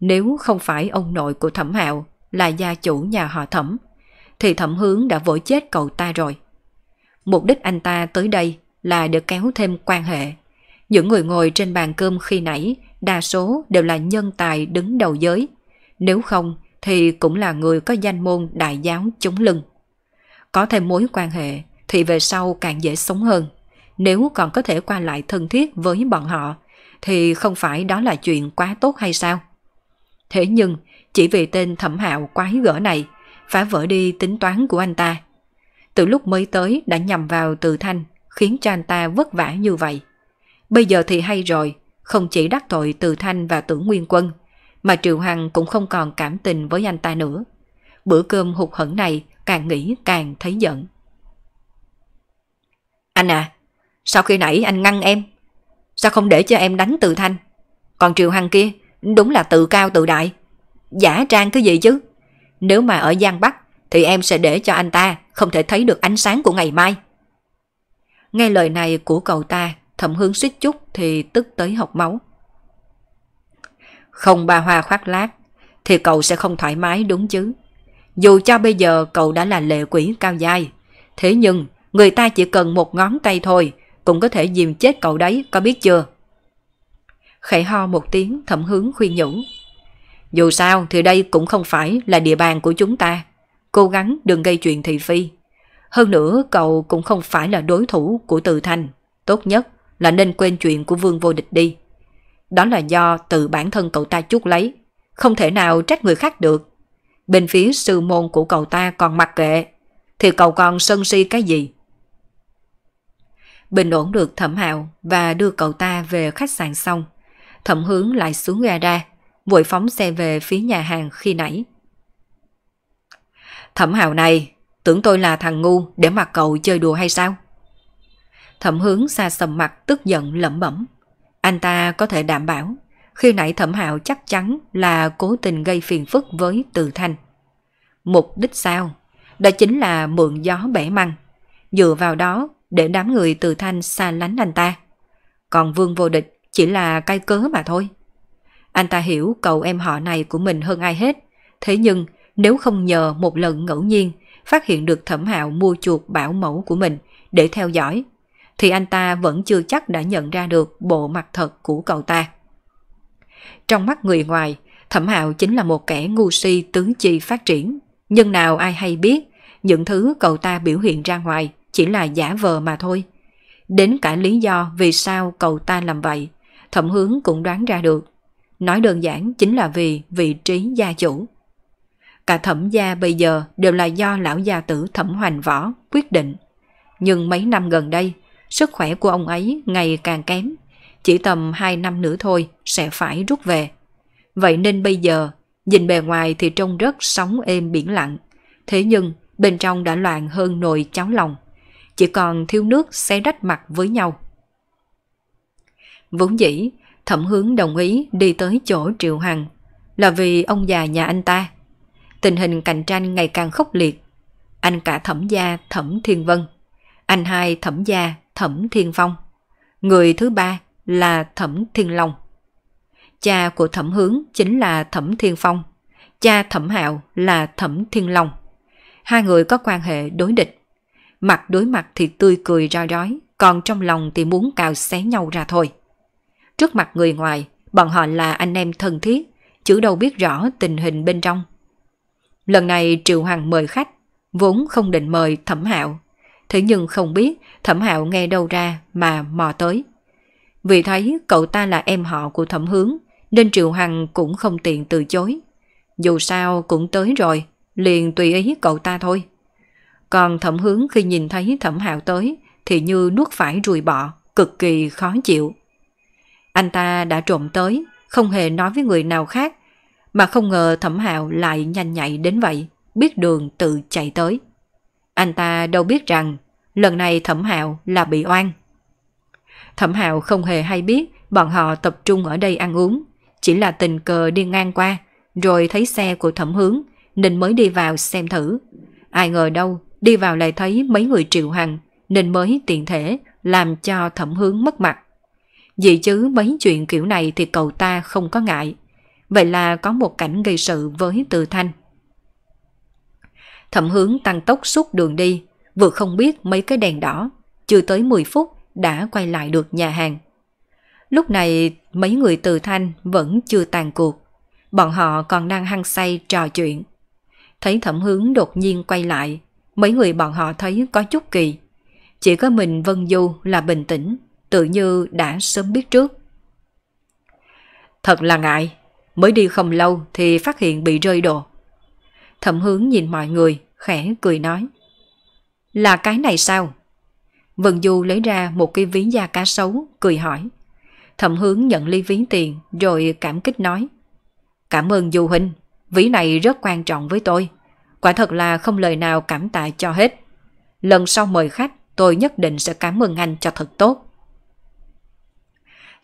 Nếu không phải ông nội của thẩm hạo là gia chủ nhà họ thẩm, thì thẩm hướng đã vội chết cậu ta rồi. Mục đích anh ta tới đây là để kéo thêm quan hệ. Những người ngồi trên bàn cơm khi nãy, đa số đều là nhân tài đứng đầu giới. Nếu không, thì cũng là người có danh môn đại giáo chống lưng. Có thêm mối quan hệ, thì về sau càng dễ sống hơn. Nếu còn có thể qua lại thân thiết với bọn họ, thì không phải đó là chuyện quá tốt hay sao? Thế nhưng, chỉ vì tên thẩm hạo quái gỡ này, phá vỡ đi tính toán của anh ta. Từ lúc mới tới đã nhầm vào từ thanh, khiến cho anh ta vất vả như vậy. Bây giờ thì hay rồi, không chỉ đắc tội từ thanh và tưởng nguyên quân, mà Triệu Hằng cũng không còn cảm tình với anh ta nữa. Bữa cơm hụt hẫng này càng nghĩ càng thấy giận. Anh à, sau khi nãy anh ngăn em? Sao không để cho em đánh từ thanh? Còn Triệu Hằng kia, đúng là tự cao tự đại. Giả trang cái gì chứ? Nếu mà ở Giang Bắc, thì em sẽ để cho anh ta không thể thấy được ánh sáng của ngày mai. Nghe lời này của cậu ta, thẩm hướng suýt chút thì tức tới học máu. Không ba hoa khoác lác, thì cậu sẽ không thoải mái đúng chứ. Dù cho bây giờ cậu đã là lệ quỷ cao dài, thế nhưng người ta chỉ cần một ngón tay thôi cũng có thể dìm chết cậu đấy, có biết chưa? Khẽ ho một tiếng thẩm hướng khuyên nhủ. Dù sao thì đây cũng không phải là địa bàn của chúng ta. Cố gắng đừng gây chuyện thị phi. Hơn nữa cậu cũng không phải là đối thủ của Từ Thanh. Tốt nhất là nên quên chuyện của Vương Vô Địch đi. Đó là do từ bản thân cậu ta chút lấy. Không thể nào trách người khác được. Bên phía sư môn của cậu ta còn mặc kệ. Thì cậu còn sân si cái gì? Bình ổn được thẩm hạo và đưa cậu ta về khách sạn xong. Thẩm hướng lại xuống gara, vội phóng xe về phía nhà hàng khi nãy. Thẩm hạo này, tưởng tôi là thằng ngu để mặc cậu chơi đùa hay sao? Thẩm hướng xa sầm mặt tức giận lẩm bẩm. Anh ta có thể đảm bảo, khi nãy thẩm hạo chắc chắn là cố tình gây phiền phức với từ thanh. Mục đích sao? Đó chính là mượn gió bẻ măng. Dựa vào đó để đám người từ thanh xa lánh anh ta. Còn vương vô địch chỉ là cái cớ mà thôi. Anh ta hiểu cậu em họ này của mình hơn ai hết. Thế nhưng nếu không nhờ một lần ngẫu nhiên phát hiện được thẩm hạo mua chuột bảo mẫu của mình để theo dõi, thì anh ta vẫn chưa chắc đã nhận ra được bộ mặt thật của cậu ta. Trong mắt người ngoài, thẩm hạo chính là một kẻ ngu si tứ chi phát triển. Nhưng nào ai hay biết, những thứ cậu ta biểu hiện ra ngoài chỉ là giả vờ mà thôi. Đến cả lý do vì sao cậu ta làm vậy, thẩm hướng cũng đoán ra được. Nói đơn giản chính là vì vị trí gia chủ. Cả thẩm gia bây giờ đều là do lão gia tử thẩm hoành võ quyết định. Nhưng mấy năm gần đây, sức khỏe của ông ấy ngày càng kém. Chỉ tầm 2 năm nữa thôi sẽ phải rút về. Vậy nên bây giờ, nhìn bề ngoài thì trông rất sóng êm biển lặng. Thế nhưng bên trong đã loạn hơn nồi cháo lòng. Chỉ còn thiếu nước xé rách mặt với nhau. Vốn dĩ, thẩm hướng đồng ý đi tới chỗ Triệu Hằng là vì ông già nhà anh ta. Tình hình cạnh tranh ngày càng khốc liệt. Anh cả thẩm gia thẩm thiên vân. Anh hai thẩm gia thẩm thiên phong. Người thứ ba là thẩm thiên long. Cha của thẩm hướng chính là thẩm thiên phong. Cha thẩm hạo là thẩm thiên long. Hai người có quan hệ đối địch. Mặt đối mặt thì tươi cười ra rói, còn trong lòng thì muốn cào xé nhau ra thôi. Trước mặt người ngoài, bọn họ là anh em thân thiết, chứ đâu biết rõ tình hình bên trong. Lần này Triệu Hằng mời khách, vốn không định mời Thẩm Hạo, thế nhưng không biết Thẩm Hạo nghe đâu ra mà mò tới. Vì thấy cậu ta là em họ của Thẩm Hướng, nên Triệu Hằng cũng không tiện từ chối. Dù sao cũng tới rồi, liền tùy ý cậu ta thôi. Còn Thẩm Hướng khi nhìn thấy Thẩm Hạo tới thì như nuốt phải ruồi bọ, cực kỳ khó chịu. Anh ta đã trộm tới, không hề nói với người nào khác, mà không ngờ Thẩm Hạo lại nhanh nhạy đến vậy, biết đường tự chạy tới. Anh ta đâu biết rằng lần này Thẩm Hạo là bị oan. Thẩm Hạo không hề hay biết bọn họ tập trung ở đây ăn uống, chỉ là tình cờ đi ngang qua, rồi thấy xe của Thẩm Hướng nên mới đi vào xem thử. Ai ngờ đâu, đi vào lại thấy mấy người triệu hằng nên mới tiện thể làm cho Thẩm Hướng mất mặt. Vì chứ mấy chuyện kiểu này thì cậu ta không có ngại. Vậy là có một cảnh gây sự với Từ Thanh. Thẩm hướng tăng tốc suốt đường đi, vừa không biết mấy cái đèn đỏ, chưa tới 10 phút đã quay lại được nhà hàng. Lúc này mấy người từ thanh vẫn chưa tàn cuộc, bọn họ còn đang hăng say trò chuyện. Thấy thẩm hướng đột nhiên quay lại, mấy người bọn họ thấy có chút kỳ. Chỉ có mình Vân Du là bình tĩnh, tự như đã sớm biết trước. Thật là ngại, mới đi không lâu thì phát hiện bị rơi đồ. Thẩm hướng nhìn mọi người, khẽ cười nói. Là cái này sao? Vân Du lấy ra một cái ví da cá sấu, cười hỏi. Thẩm hướng nhận ly ví tiền rồi cảm kích nói. Cảm ơn Du Huynh, ví này rất quan trọng với tôi. Quả thật là không lời nào cảm tạ cho hết. Lần sau mời khách tôi nhất định sẽ cảm ơn anh cho thật tốt.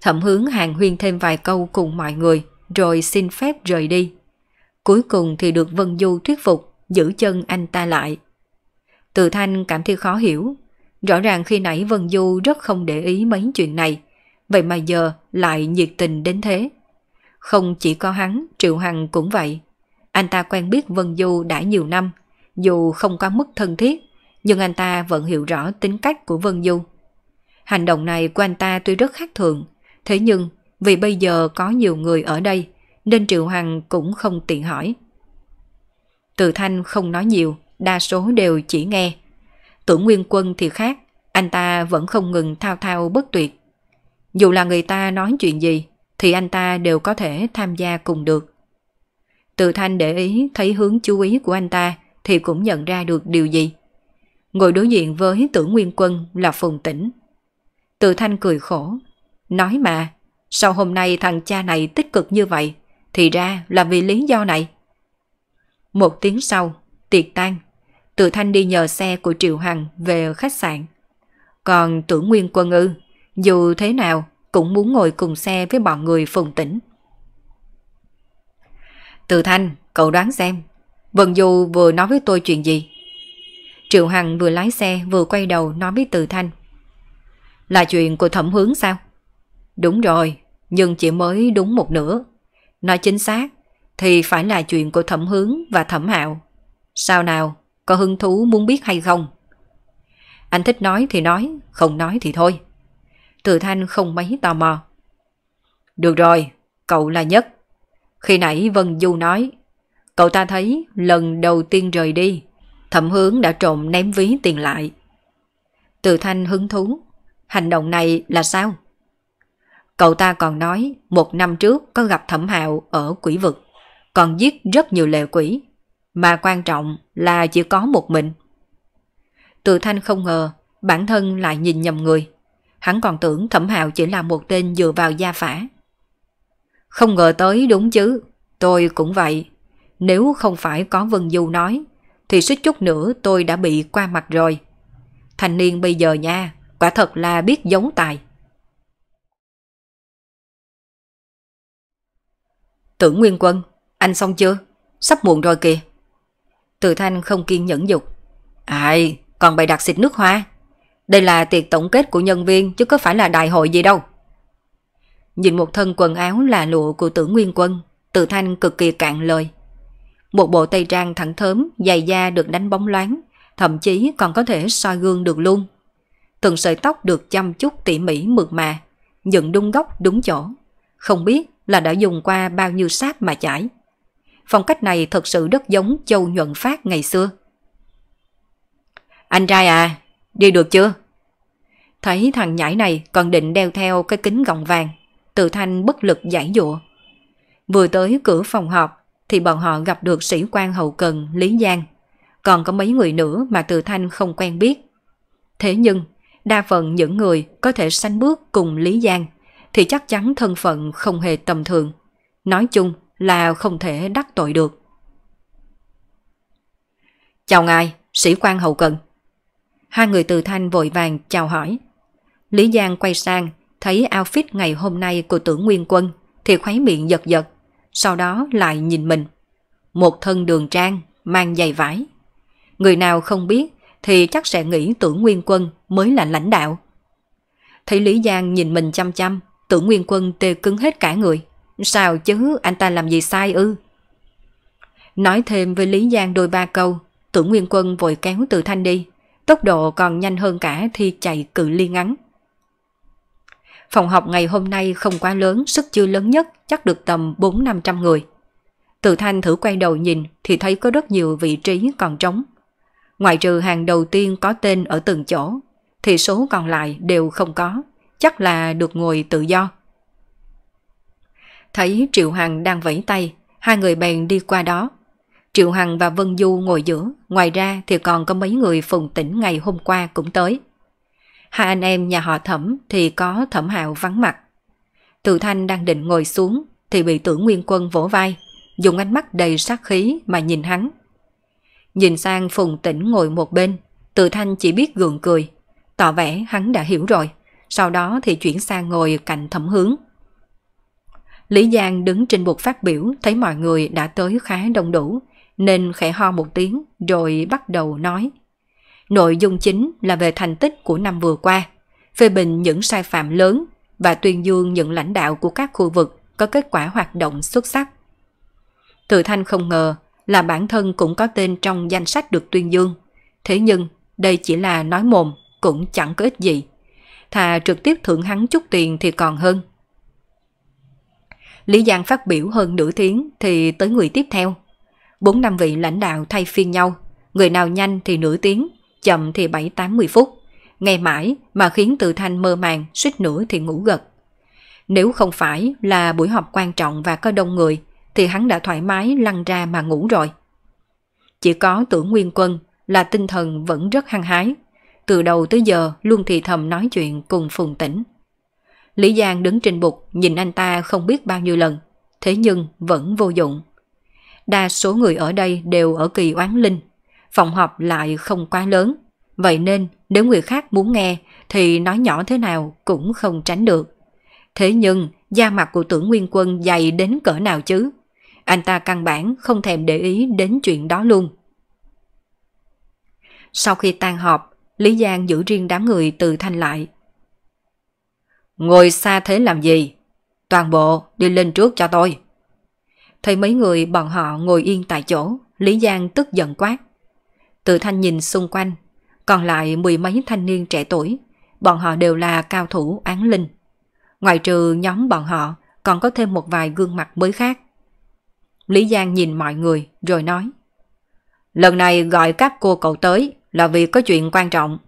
Thẩm hướng hàng huyên thêm vài câu cùng mọi người rồi xin phép rời đi. Cuối cùng thì được Vân Du thuyết phục giữ chân anh ta lại. Từ Thanh cảm thấy khó hiểu. Rõ ràng khi nãy Vân Du rất không để ý mấy chuyện này, vậy mà giờ lại nhiệt tình đến thế. Không chỉ có hắn, Triệu Hằng cũng vậy. Anh ta quen biết Vân Du đã nhiều năm, dù không có mức thân thiết, nhưng anh ta vẫn hiểu rõ tính cách của Vân Du. Hành động này của anh ta tuy rất khác thường, thế nhưng vì bây giờ có nhiều người ở đây, nên Triệu Hằng cũng không tiện hỏi. Từ Thanh không nói nhiều, đa số đều chỉ nghe. Tưởng Nguyên Quân thì khác, anh ta vẫn không ngừng thao thao bất tuyệt. Dù là người ta nói chuyện gì, thì anh ta đều có thể tham gia cùng được. Từ Thanh để ý thấy hướng chú ý của anh ta thì cũng nhận ra được điều gì. Ngồi đối diện với tưởng Nguyên Quân là Phùng Tĩnh. Từ Thanh cười khổ. Nói mà, sao hôm nay thằng cha này tích cực như vậy? Thì ra là vì lý do này. Một tiếng sau, tiệc tan. Từ Thanh đi nhờ xe của Triệu Hằng về khách sạn. Còn tưởng Nguyên Quân ư, dù thế nào cũng muốn ngồi cùng xe với bọn người phùng tỉnh. Từ Thanh, cậu đoán xem, Vân Du vừa nói với tôi chuyện gì? Triệu Hằng vừa lái xe vừa quay đầu nói với Từ Thanh. Là chuyện của thẩm hướng sao? Đúng rồi, nhưng chỉ mới đúng một nửa. Nói chính xác, thì phải là chuyện của thẩm hướng và thẩm hạo. Sao nào, có hứng thú muốn biết hay không? Anh thích nói thì nói, không nói thì thôi. Từ thanh không mấy tò mò. Được rồi, cậu là nhất. Khi nãy Vân Du nói, cậu ta thấy lần đầu tiên rời đi, thẩm hướng đã trộm ném ví tiền lại. Từ thanh hứng thú, hành động này là sao? Cậu ta còn nói một năm trước có gặp thẩm hạo ở quỷ vực còn giết rất nhiều lệ quỷ, mà quan trọng là chỉ có một mình. Từ thanh không ngờ bản thân lại nhìn nhầm người. Hắn còn tưởng thẩm Hạo chỉ là một tên dựa vào gia phả. Không ngờ tới đúng chứ, tôi cũng vậy. Nếu không phải có Vân Du nói, thì suýt chút nữa tôi đã bị qua mặt rồi. Thành niên bây giờ nha, quả thật là biết giống tài. Tưởng Nguyên Quân, anh xong chưa? Sắp muộn rồi kìa. Từ thanh không kiên nhẫn dục. Ai, còn bày đặt xịt nước hoa. Đây là tiệc tổng kết của nhân viên chứ có phải là đại hội gì đâu. Nhìn một thân quần áo là lụa của tử nguyên quân, từ thanh cực kỳ cạn lời. Một bộ tây trang thẳng thớm, dày da được đánh bóng loáng, thậm chí còn có thể soi gương được luôn. Từng sợi tóc được chăm chút tỉ mỉ mượt mà, dựng đúng góc đúng chỗ. Không biết là đã dùng qua bao nhiêu sáp mà chải. Phong cách này thật sự rất giống châu nhuận phát ngày xưa. Anh trai à, đi được chưa? Thấy thằng nhãi này còn định đeo theo cái kính gọng vàng, tự thanh bất lực giải dụa. Vừa tới cửa phòng họp thì bọn họ gặp được sĩ quan hậu cần Lý Giang. Còn có mấy người nữa mà từ thanh không quen biết. Thế nhưng, đa phần những người có thể sánh bước cùng Lý Giang thì chắc chắn thân phận không hề tầm thường. Nói chung là không thể đắc tội được. Chào ngài, sĩ quan hậu cần. Hai người từ thanh vội vàng chào hỏi. Lý Giang quay sang, thấy outfit ngày hôm nay của tưởng Nguyên Quân thì khuấy miệng giật giật, sau đó lại nhìn mình. Một thân đường trang, mang giày vải. Người nào không biết thì chắc sẽ nghĩ tưởng Nguyên Quân mới là lãnh đạo. Thấy Lý Giang nhìn mình chăm chăm, tưởng Nguyên Quân tê cứng hết cả người. Sao chứ anh ta làm gì sai ư? Nói thêm với Lý Giang đôi ba câu, tưởng Nguyên Quân vội kéo từ thanh đi. Tốc độ còn nhanh hơn cả thi chạy cự ly ngắn. Phòng học ngày hôm nay không quá lớn, sức chưa lớn nhất chắc được tầm 4-500 người. Từ thanh thử quay đầu nhìn thì thấy có rất nhiều vị trí còn trống. ngoại trừ hàng đầu tiên có tên ở từng chỗ, thì số còn lại đều không có, chắc là được ngồi tự do. Thấy Triệu Hằng đang vẫy tay, hai người bèn đi qua đó. Triệu Hằng và Vân Du ngồi giữa, ngoài ra thì còn có mấy người phùng tỉnh ngày hôm qua cũng tới. Hai anh em nhà họ thẩm thì có thẩm hạo vắng mặt. Từ Thanh đang định ngồi xuống thì bị tưởng Nguyên Quân vỗ vai, dùng ánh mắt đầy sát khí mà nhìn hắn. Nhìn sang Phùng Tĩnh ngồi một bên, Từ Thanh chỉ biết gượng cười, tỏ vẻ hắn đã hiểu rồi, sau đó thì chuyển sang ngồi cạnh thẩm hướng. Lý Giang đứng trên bục phát biểu thấy mọi người đã tới khá đông đủ, nên khẽ ho một tiếng rồi bắt đầu nói. Nội dung chính là về thành tích của năm vừa qua, phê bình những sai phạm lớn và tuyên dương những lãnh đạo của các khu vực có kết quả hoạt động xuất sắc. Từ Thanh không ngờ là bản thân cũng có tên trong danh sách được tuyên dương. Thế nhưng, đây chỉ là nói mồm, cũng chẳng có ích gì. Thà trực tiếp thưởng hắn chút tiền thì còn hơn. Lý Giang phát biểu hơn nửa tiếng thì tới người tiếp theo. Bốn năm vị lãnh đạo thay phiên nhau, người nào nhanh thì nửa tiếng, chậm thì 7-80 phút. Nghe mãi mà khiến Từ Thanh mơ màng, suýt nữa thì ngủ gật. Nếu không phải là buổi họp quan trọng và có đông người, thì hắn đã thoải mái lăn ra mà ngủ rồi. Chỉ có tưởng nguyên quân là tinh thần vẫn rất hăng hái. Từ đầu tới giờ luôn thì thầm nói chuyện cùng Phùng Tĩnh. Lý Giang đứng trên bục nhìn anh ta không biết bao nhiêu lần, thế nhưng vẫn vô dụng. Đa số người ở đây đều ở kỳ oán linh, phòng họp lại không quá lớn, vậy nên nếu người khác muốn nghe thì nói nhỏ thế nào cũng không tránh được. Thế nhưng da mặt của tưởng nguyên quân dày đến cỡ nào chứ? Anh ta căn bản không thèm để ý đến chuyện đó luôn. Sau khi tan họp, Lý Giang giữ riêng đám người từ thanh lại. Ngồi xa thế làm gì? Toàn bộ đi lên trước cho tôi. Thấy mấy người bọn họ ngồi yên tại chỗ, Lý Giang tức giận quát. Từ thanh nhìn xung quanh, còn lại mười mấy thanh niên trẻ tuổi, bọn họ đều là cao thủ án linh. Ngoài trừ nhóm bọn họ, còn có thêm một vài gương mặt mới khác. Lý Giang nhìn mọi người rồi nói. Lần này gọi các cô cậu tới là vì có chuyện quan trọng.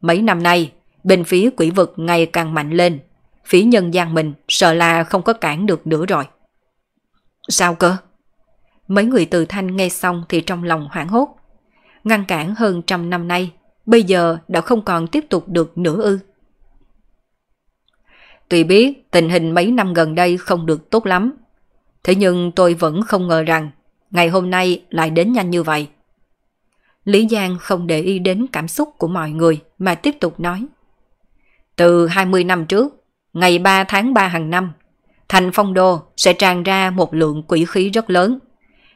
Mấy năm nay, bên phía quỷ vực ngày càng mạnh lên phỉ nhân gian mình sợ là không có cản được nữa rồi. Sao cơ? Mấy người từ thanh nghe xong thì trong lòng hoảng hốt. Ngăn cản hơn trăm năm nay, bây giờ đã không còn tiếp tục được nữa ư. Tuy biết tình hình mấy năm gần đây không được tốt lắm, Thế nhưng tôi vẫn không ngờ rằng ngày hôm nay lại đến nhanh như vậy. Lý Giang không để ý đến cảm xúc của mọi người mà tiếp tục nói. Từ 20 năm trước, ngày 3 tháng 3 hàng năm, thành phong đô sẽ tràn ra một lượng quỷ khí rất lớn.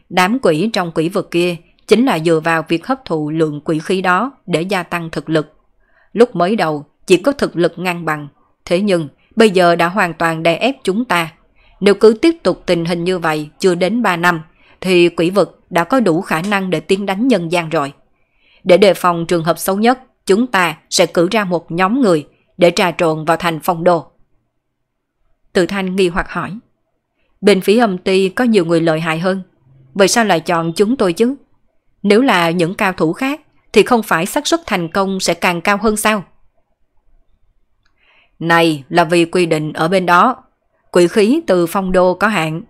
Đám quỷ trong quỷ vực kia chính là dựa vào việc hấp thụ lượng quỷ khí đó để gia tăng thực lực. Lúc mới đầu chỉ có thực lực ngang bằng, thế nhưng bây giờ đã hoàn toàn đè ép chúng ta nếu cứ tiếp tục tình hình như vậy chưa đến 3 năm, thì quỷ vực đã có đủ khả năng để tiến đánh nhân gian rồi. Để đề phòng trường hợp xấu nhất, chúng ta sẽ cử ra một nhóm người để trà trộn vào thành phong đô. Từ thanh nghi hoặc hỏi. Bên phía âm ty có nhiều người lợi hại hơn. Vậy sao lại chọn chúng tôi chứ? Nếu là những cao thủ khác, thì không phải xác suất thành công sẽ càng cao hơn sao? Này, là vì quy định ở bên đó. Quỷ khí từ phong đô có hạn.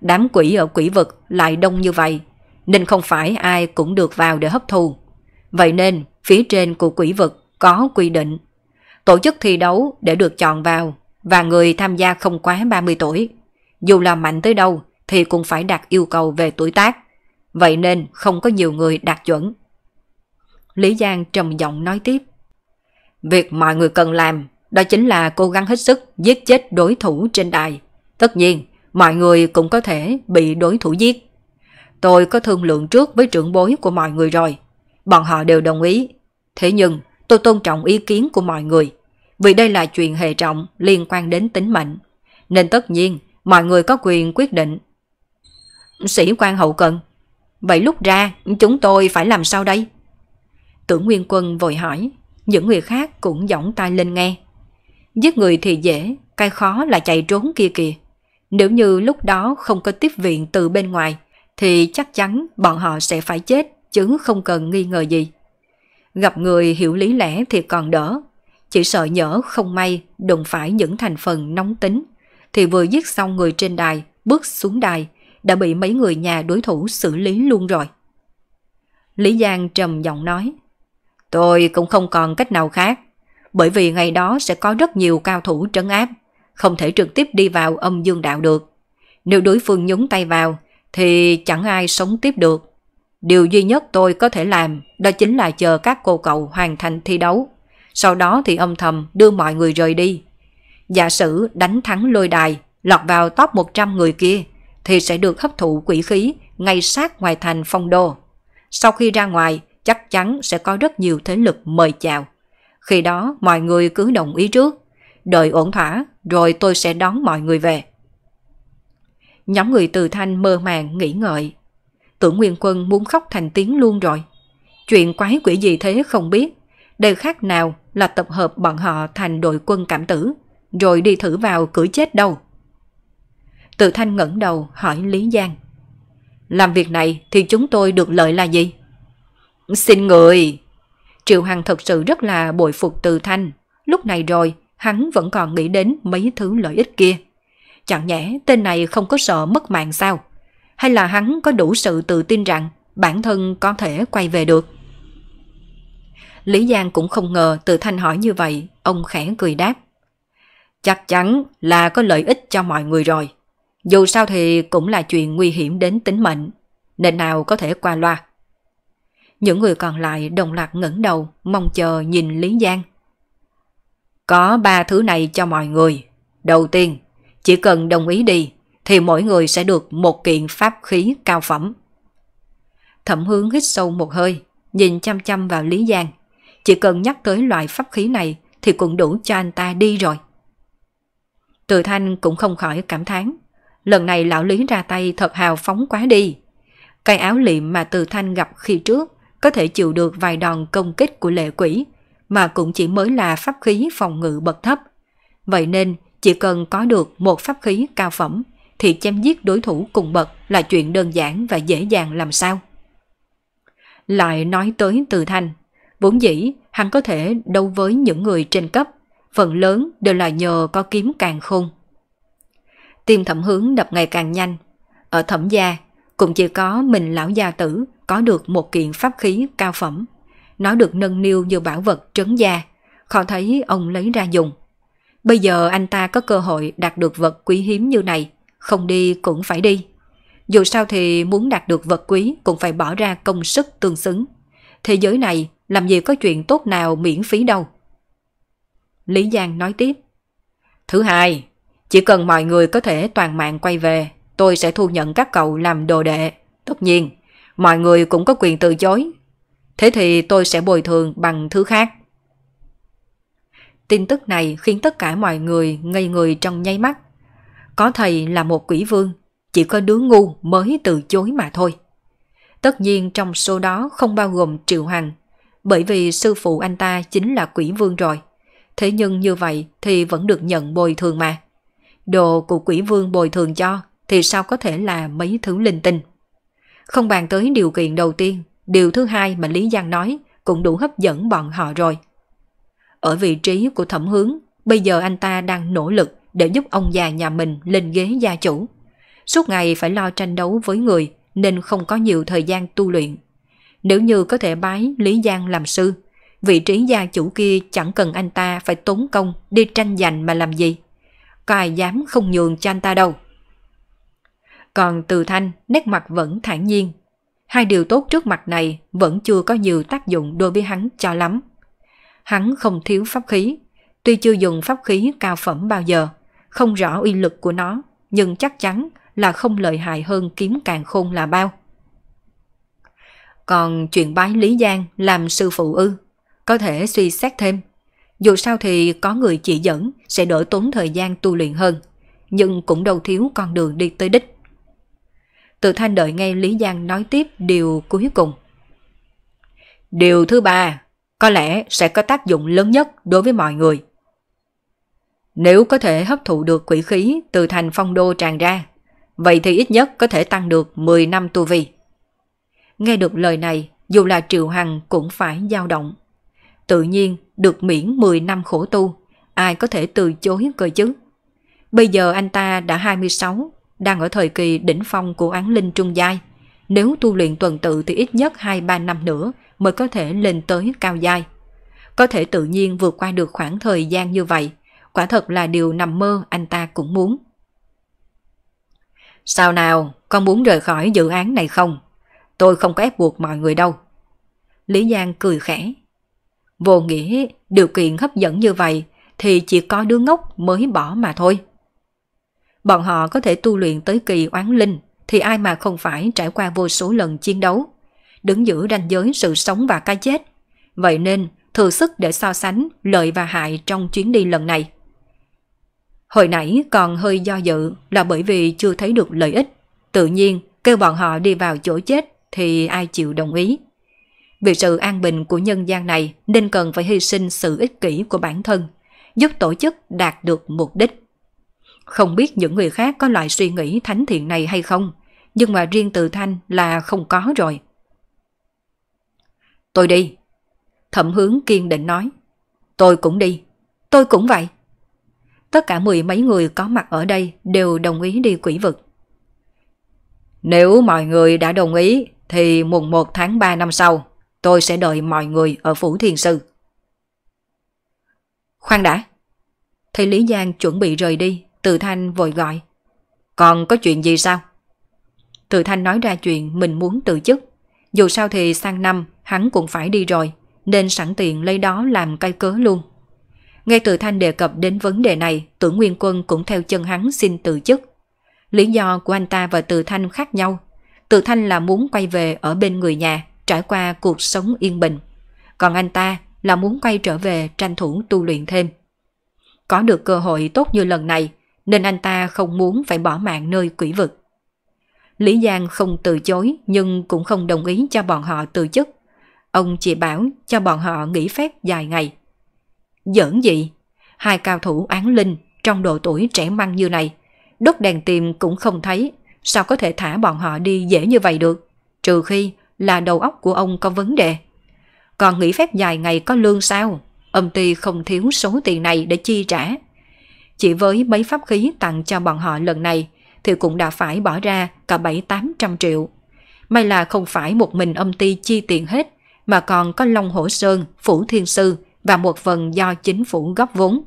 Đám quỷ ở quỷ vực lại đông như vậy. Nên không phải ai cũng được vào để hấp thu. Vậy nên, phía trên của quỷ vực có quy định. Tổ chức thi đấu để được chọn vào và người tham gia không quá 30 tuổi. Dù là mạnh tới đâu thì cũng phải đạt yêu cầu về tuổi tác. Vậy nên không có nhiều người đạt chuẩn. Lý Giang trầm giọng nói tiếp. Việc mọi người cần làm đó chính là cố gắng hết sức giết chết đối thủ trên đài. Tất nhiên, mọi người cũng có thể bị đối thủ giết. Tôi có thương lượng trước với trưởng bối của mọi người rồi. Bọn họ đều đồng ý. Thế nhưng, tôi tôn trọng ý kiến của mọi người. Vì đây là chuyện hệ trọng liên quan đến tính mệnh. Nên tất nhiên, mọi người có quyền quyết định. Sĩ quan hậu cần. Vậy lúc ra, chúng tôi phải làm sao đây? Tưởng Nguyên Quân vội hỏi. Những người khác cũng giỏng tai lên nghe. Giết người thì dễ, cái khó là chạy trốn kia kìa. Nếu như lúc đó không có tiếp viện từ bên ngoài, thì chắc chắn bọn họ sẽ phải chết, chứ không cần nghi ngờ gì. Gặp người hiểu lý lẽ thì còn đỡ, chỉ sợ nhỡ không may đụng phải những thành phần nóng tính, thì vừa giết xong người trên đài, bước xuống đài, đã bị mấy người nhà đối thủ xử lý luôn rồi. Lý Giang trầm giọng nói, tôi cũng không còn cách nào khác, bởi vì ngày đó sẽ có rất nhiều cao thủ trấn áp, không thể trực tiếp đi vào âm dương đạo được. Nếu đối phương nhúng tay vào, thì chẳng ai sống tiếp được. Điều duy nhất tôi có thể làm đó chính là chờ các cô cậu hoàn thành thi đấu. Sau đó thì âm thầm đưa mọi người rời đi. Giả sử đánh thắng lôi đài, lọt vào top 100 người kia, thì sẽ được hấp thụ quỷ khí ngay sát ngoài thành phong đô. Sau khi ra ngoài, chắc chắn sẽ có rất nhiều thế lực mời chào. Khi đó mọi người cứ đồng ý trước, đợi ổn thỏa rồi tôi sẽ đón mọi người về. Nhóm người từ thanh mơ màng nghĩ ngợi. Tưởng Nguyên Quân muốn khóc thành tiếng luôn rồi. Chuyện quái quỷ gì thế không biết. Đây khác nào là tập hợp bọn họ thành đội quân cảm tử, rồi đi thử vào cửa chết đâu. Tự thanh ngẩng đầu hỏi Lý Giang. Làm việc này thì chúng tôi được lợi là gì? Xin người! Triệu Hằng thật sự rất là bội phục từ thanh. Lúc này rồi, hắn vẫn còn nghĩ đến mấy thứ lợi ích kia. Chẳng nhẽ tên này không có sợ mất mạng sao? Hay là hắn có đủ sự tự tin rằng bản thân có thể quay về được? Lý Giang cũng không ngờ từ thanh hỏi như vậy, ông khẽ cười đáp. Chắc chắn là có lợi ích cho mọi người rồi. Dù sao thì cũng là chuyện nguy hiểm đến tính mệnh, nên nào có thể qua loa. Những người còn lại đồng loạt ngẩng đầu, mong chờ nhìn Lý Giang. Có ba thứ này cho mọi người. Đầu tiên, chỉ cần đồng ý đi, thì mỗi người sẽ được một kiện pháp khí cao phẩm. Thẩm hướng hít sâu một hơi, nhìn chăm chăm vào Lý Giang. Chỉ cần nhắc tới loại pháp khí này thì cũng đủ cho anh ta đi rồi. Từ thanh cũng không khỏi cảm thán. Lần này lão Lý ra tay thật hào phóng quá đi. Cái áo liệm mà từ thanh gặp khi trước có thể chịu được vài đòn công kích của lệ quỷ, mà cũng chỉ mới là pháp khí phòng ngự bậc thấp. Vậy nên, chỉ cần có được một pháp khí cao phẩm, thì chém giết đối thủ cùng bậc là chuyện đơn giản và dễ dàng làm sao. Lại nói tới từ thanh, vốn dĩ hắn có thể đấu với những người trên cấp, phần lớn đều là nhờ có kiếm càng khôn. Tim thẩm hướng đập ngày càng nhanh. Ở thẩm gia, cũng chỉ có mình lão gia tử có được một kiện pháp khí cao phẩm. Nó được nâng niu như bảo vật trấn gia, khó thấy ông lấy ra dùng. Bây giờ anh ta có cơ hội đạt được vật quý hiếm như này, không đi cũng phải đi. Dù sao thì muốn đạt được vật quý cũng phải bỏ ra công sức tương xứng. Thế giới này làm gì có chuyện tốt nào miễn phí đâu. Lý Giang nói tiếp. Thứ hai, chỉ cần mọi người có thể toàn mạng quay về, tôi sẽ thu nhận các cậu làm đồ đệ. Tất nhiên, mọi người cũng có quyền từ chối. Thế thì tôi sẽ bồi thường bằng thứ khác. Tin tức này khiến tất cả mọi người ngây người trong nháy mắt. Có thầy là một quỷ vương, chỉ có đứa ngu mới từ chối mà thôi. Tất nhiên trong số đó không bao gồm Triệu Hằng, bởi vì sư phụ anh ta chính là quỷ vương rồi. Thế nhưng như vậy thì vẫn được nhận bồi thường mà. Đồ của quỷ vương bồi thường cho thì sao có thể là mấy thứ linh tinh. Không bàn tới điều kiện đầu tiên, điều thứ hai mà Lý Giang nói cũng đủ hấp dẫn bọn họ rồi. Ở vị trí của thẩm hướng, bây giờ anh ta đang nỗ lực để giúp ông già nhà mình lên ghế gia chủ. Suốt ngày phải lo tranh đấu với người nên không có nhiều thời gian tu luyện. Nếu như có thể bái Lý Giang làm sư, vị trí gia chủ kia chẳng cần anh ta phải tốn công đi tranh giành mà làm gì. Có ai dám không nhường cho anh ta đâu. Còn từ thanh, nét mặt vẫn thản nhiên. Hai điều tốt trước mặt này vẫn chưa có nhiều tác dụng đối với hắn cho lắm. Hắn không thiếu pháp khí, tuy chưa dùng pháp khí cao phẩm bao giờ, không rõ uy lực của nó, nhưng chắc chắn là không lợi hại hơn kiếm càng khôn là bao. Còn chuyện bái Lý Giang làm sư phụ ư, có thể suy xét thêm. Dù sao thì có người chỉ dẫn sẽ đỡ tốn thời gian tu luyện hơn, nhưng cũng đâu thiếu con đường đi tới đích. Tự thanh đợi ngay Lý Giang nói tiếp điều cuối cùng. Điều thứ ba, có lẽ sẽ có tác dụng lớn nhất đối với mọi người. Nếu có thể hấp thụ được quỷ khí từ thành phong đô tràn ra, vậy thì ít nhất có thể tăng được 10 năm tu vi. Nghe được lời này, dù là Triệu Hằng cũng phải dao động. Tự nhiên, được miễn 10 năm khổ tu, ai có thể từ chối cơ chứ? Bây giờ anh ta đã 26, đang ở thời kỳ đỉnh phong của án linh trung giai. Nếu tu luyện tuần tự thì ít nhất 2-3 năm nữa mới có thể lên tới cao giai. Có thể tự nhiên vượt qua được khoảng thời gian như vậy, quả thật là điều nằm mơ anh ta cũng muốn. Sao nào, con muốn rời khỏi dự án này không? Tôi không có ép buộc mọi người đâu. Lý Giang cười khẽ. Vô nghĩa, điều kiện hấp dẫn như vậy thì chỉ có đứa ngốc mới bỏ mà thôi. Bọn họ có thể tu luyện tới kỳ oán linh thì ai mà không phải trải qua vô số lần chiến đấu, đứng giữa ranh giới sự sống và cái chết. Vậy nên thừa sức để so sánh lợi và hại trong chuyến đi lần này. Hồi nãy còn hơi do dự là bởi vì chưa thấy được lợi ích. Tự nhiên kêu bọn họ đi vào chỗ chết thì ai chịu đồng ý. Vì sự an bình của nhân gian này nên cần phải hy sinh sự ích kỷ của bản thân, giúp tổ chức đạt được mục đích. Không biết những người khác có loại suy nghĩ thánh thiện này hay không, nhưng mà riêng từ thanh là không có rồi. Tôi đi. Thẩm hướng kiên định nói. Tôi cũng đi. Tôi cũng vậy. Tất cả mười mấy người có mặt ở đây đều đồng ý đi quỷ vực. Nếu mọi người đã đồng ý thì mùng 1 tháng 3 năm sau tôi sẽ đợi mọi người ở Phủ Thiên Sư. Khoan đã. Thầy Lý Giang chuẩn bị rời đi, Từ Thanh vội gọi. Còn có chuyện gì sao? Từ Thanh nói ra chuyện mình muốn từ chức. Dù sao thì sang năm hắn cũng phải đi rồi, nên sẵn tiện lấy đó làm cây cớ luôn. Ngay từ Thanh đề cập đến vấn đề này, tưởng Nguyên Quân cũng theo chân hắn xin từ chức. Lý do của anh ta và Từ Thanh khác nhau. Từ Thanh là muốn quay về ở bên người nhà, trải qua cuộc sống yên bình. Còn anh ta là muốn quay trở về tranh thủ tu luyện thêm. Có được cơ hội tốt như lần này, nên anh ta không muốn phải bỏ mạng nơi quỷ vực. Lý Giang không từ chối nhưng cũng không đồng ý cho bọn họ từ chức. Ông chỉ bảo cho bọn họ nghỉ phép dài ngày. Giỡn gì? Hai cao thủ án linh trong độ tuổi trẻ măng như này, đốt đèn tìm cũng không thấy, sao có thể thả bọn họ đi dễ như vậy được, trừ khi là đầu óc của ông có vấn đề. Còn nghỉ phép dài ngày có lương sao? Âm ty không thiếu số tiền này để chi trả. Chỉ với mấy pháp khí tặng cho bọn họ lần này thì cũng đã phải bỏ ra cả 7-800 triệu. May là không phải một mình âm ty chi tiền hết mà còn có Long Hổ Sơn, Phủ Thiên Sư và một phần do chính phủ góp vốn.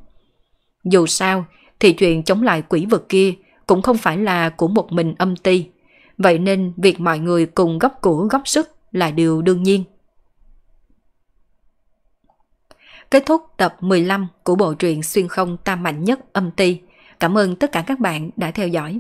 Dù sao thì chuyện chống lại quỷ vực kia cũng không phải là của một mình âm ty, vậy nên việc mọi người cùng góp của góp sức là điều đương nhiên. Kết thúc tập 15 của bộ truyện xuyên không tam mạnh nhất âm ty. Cảm ơn tất cả các bạn đã theo dõi.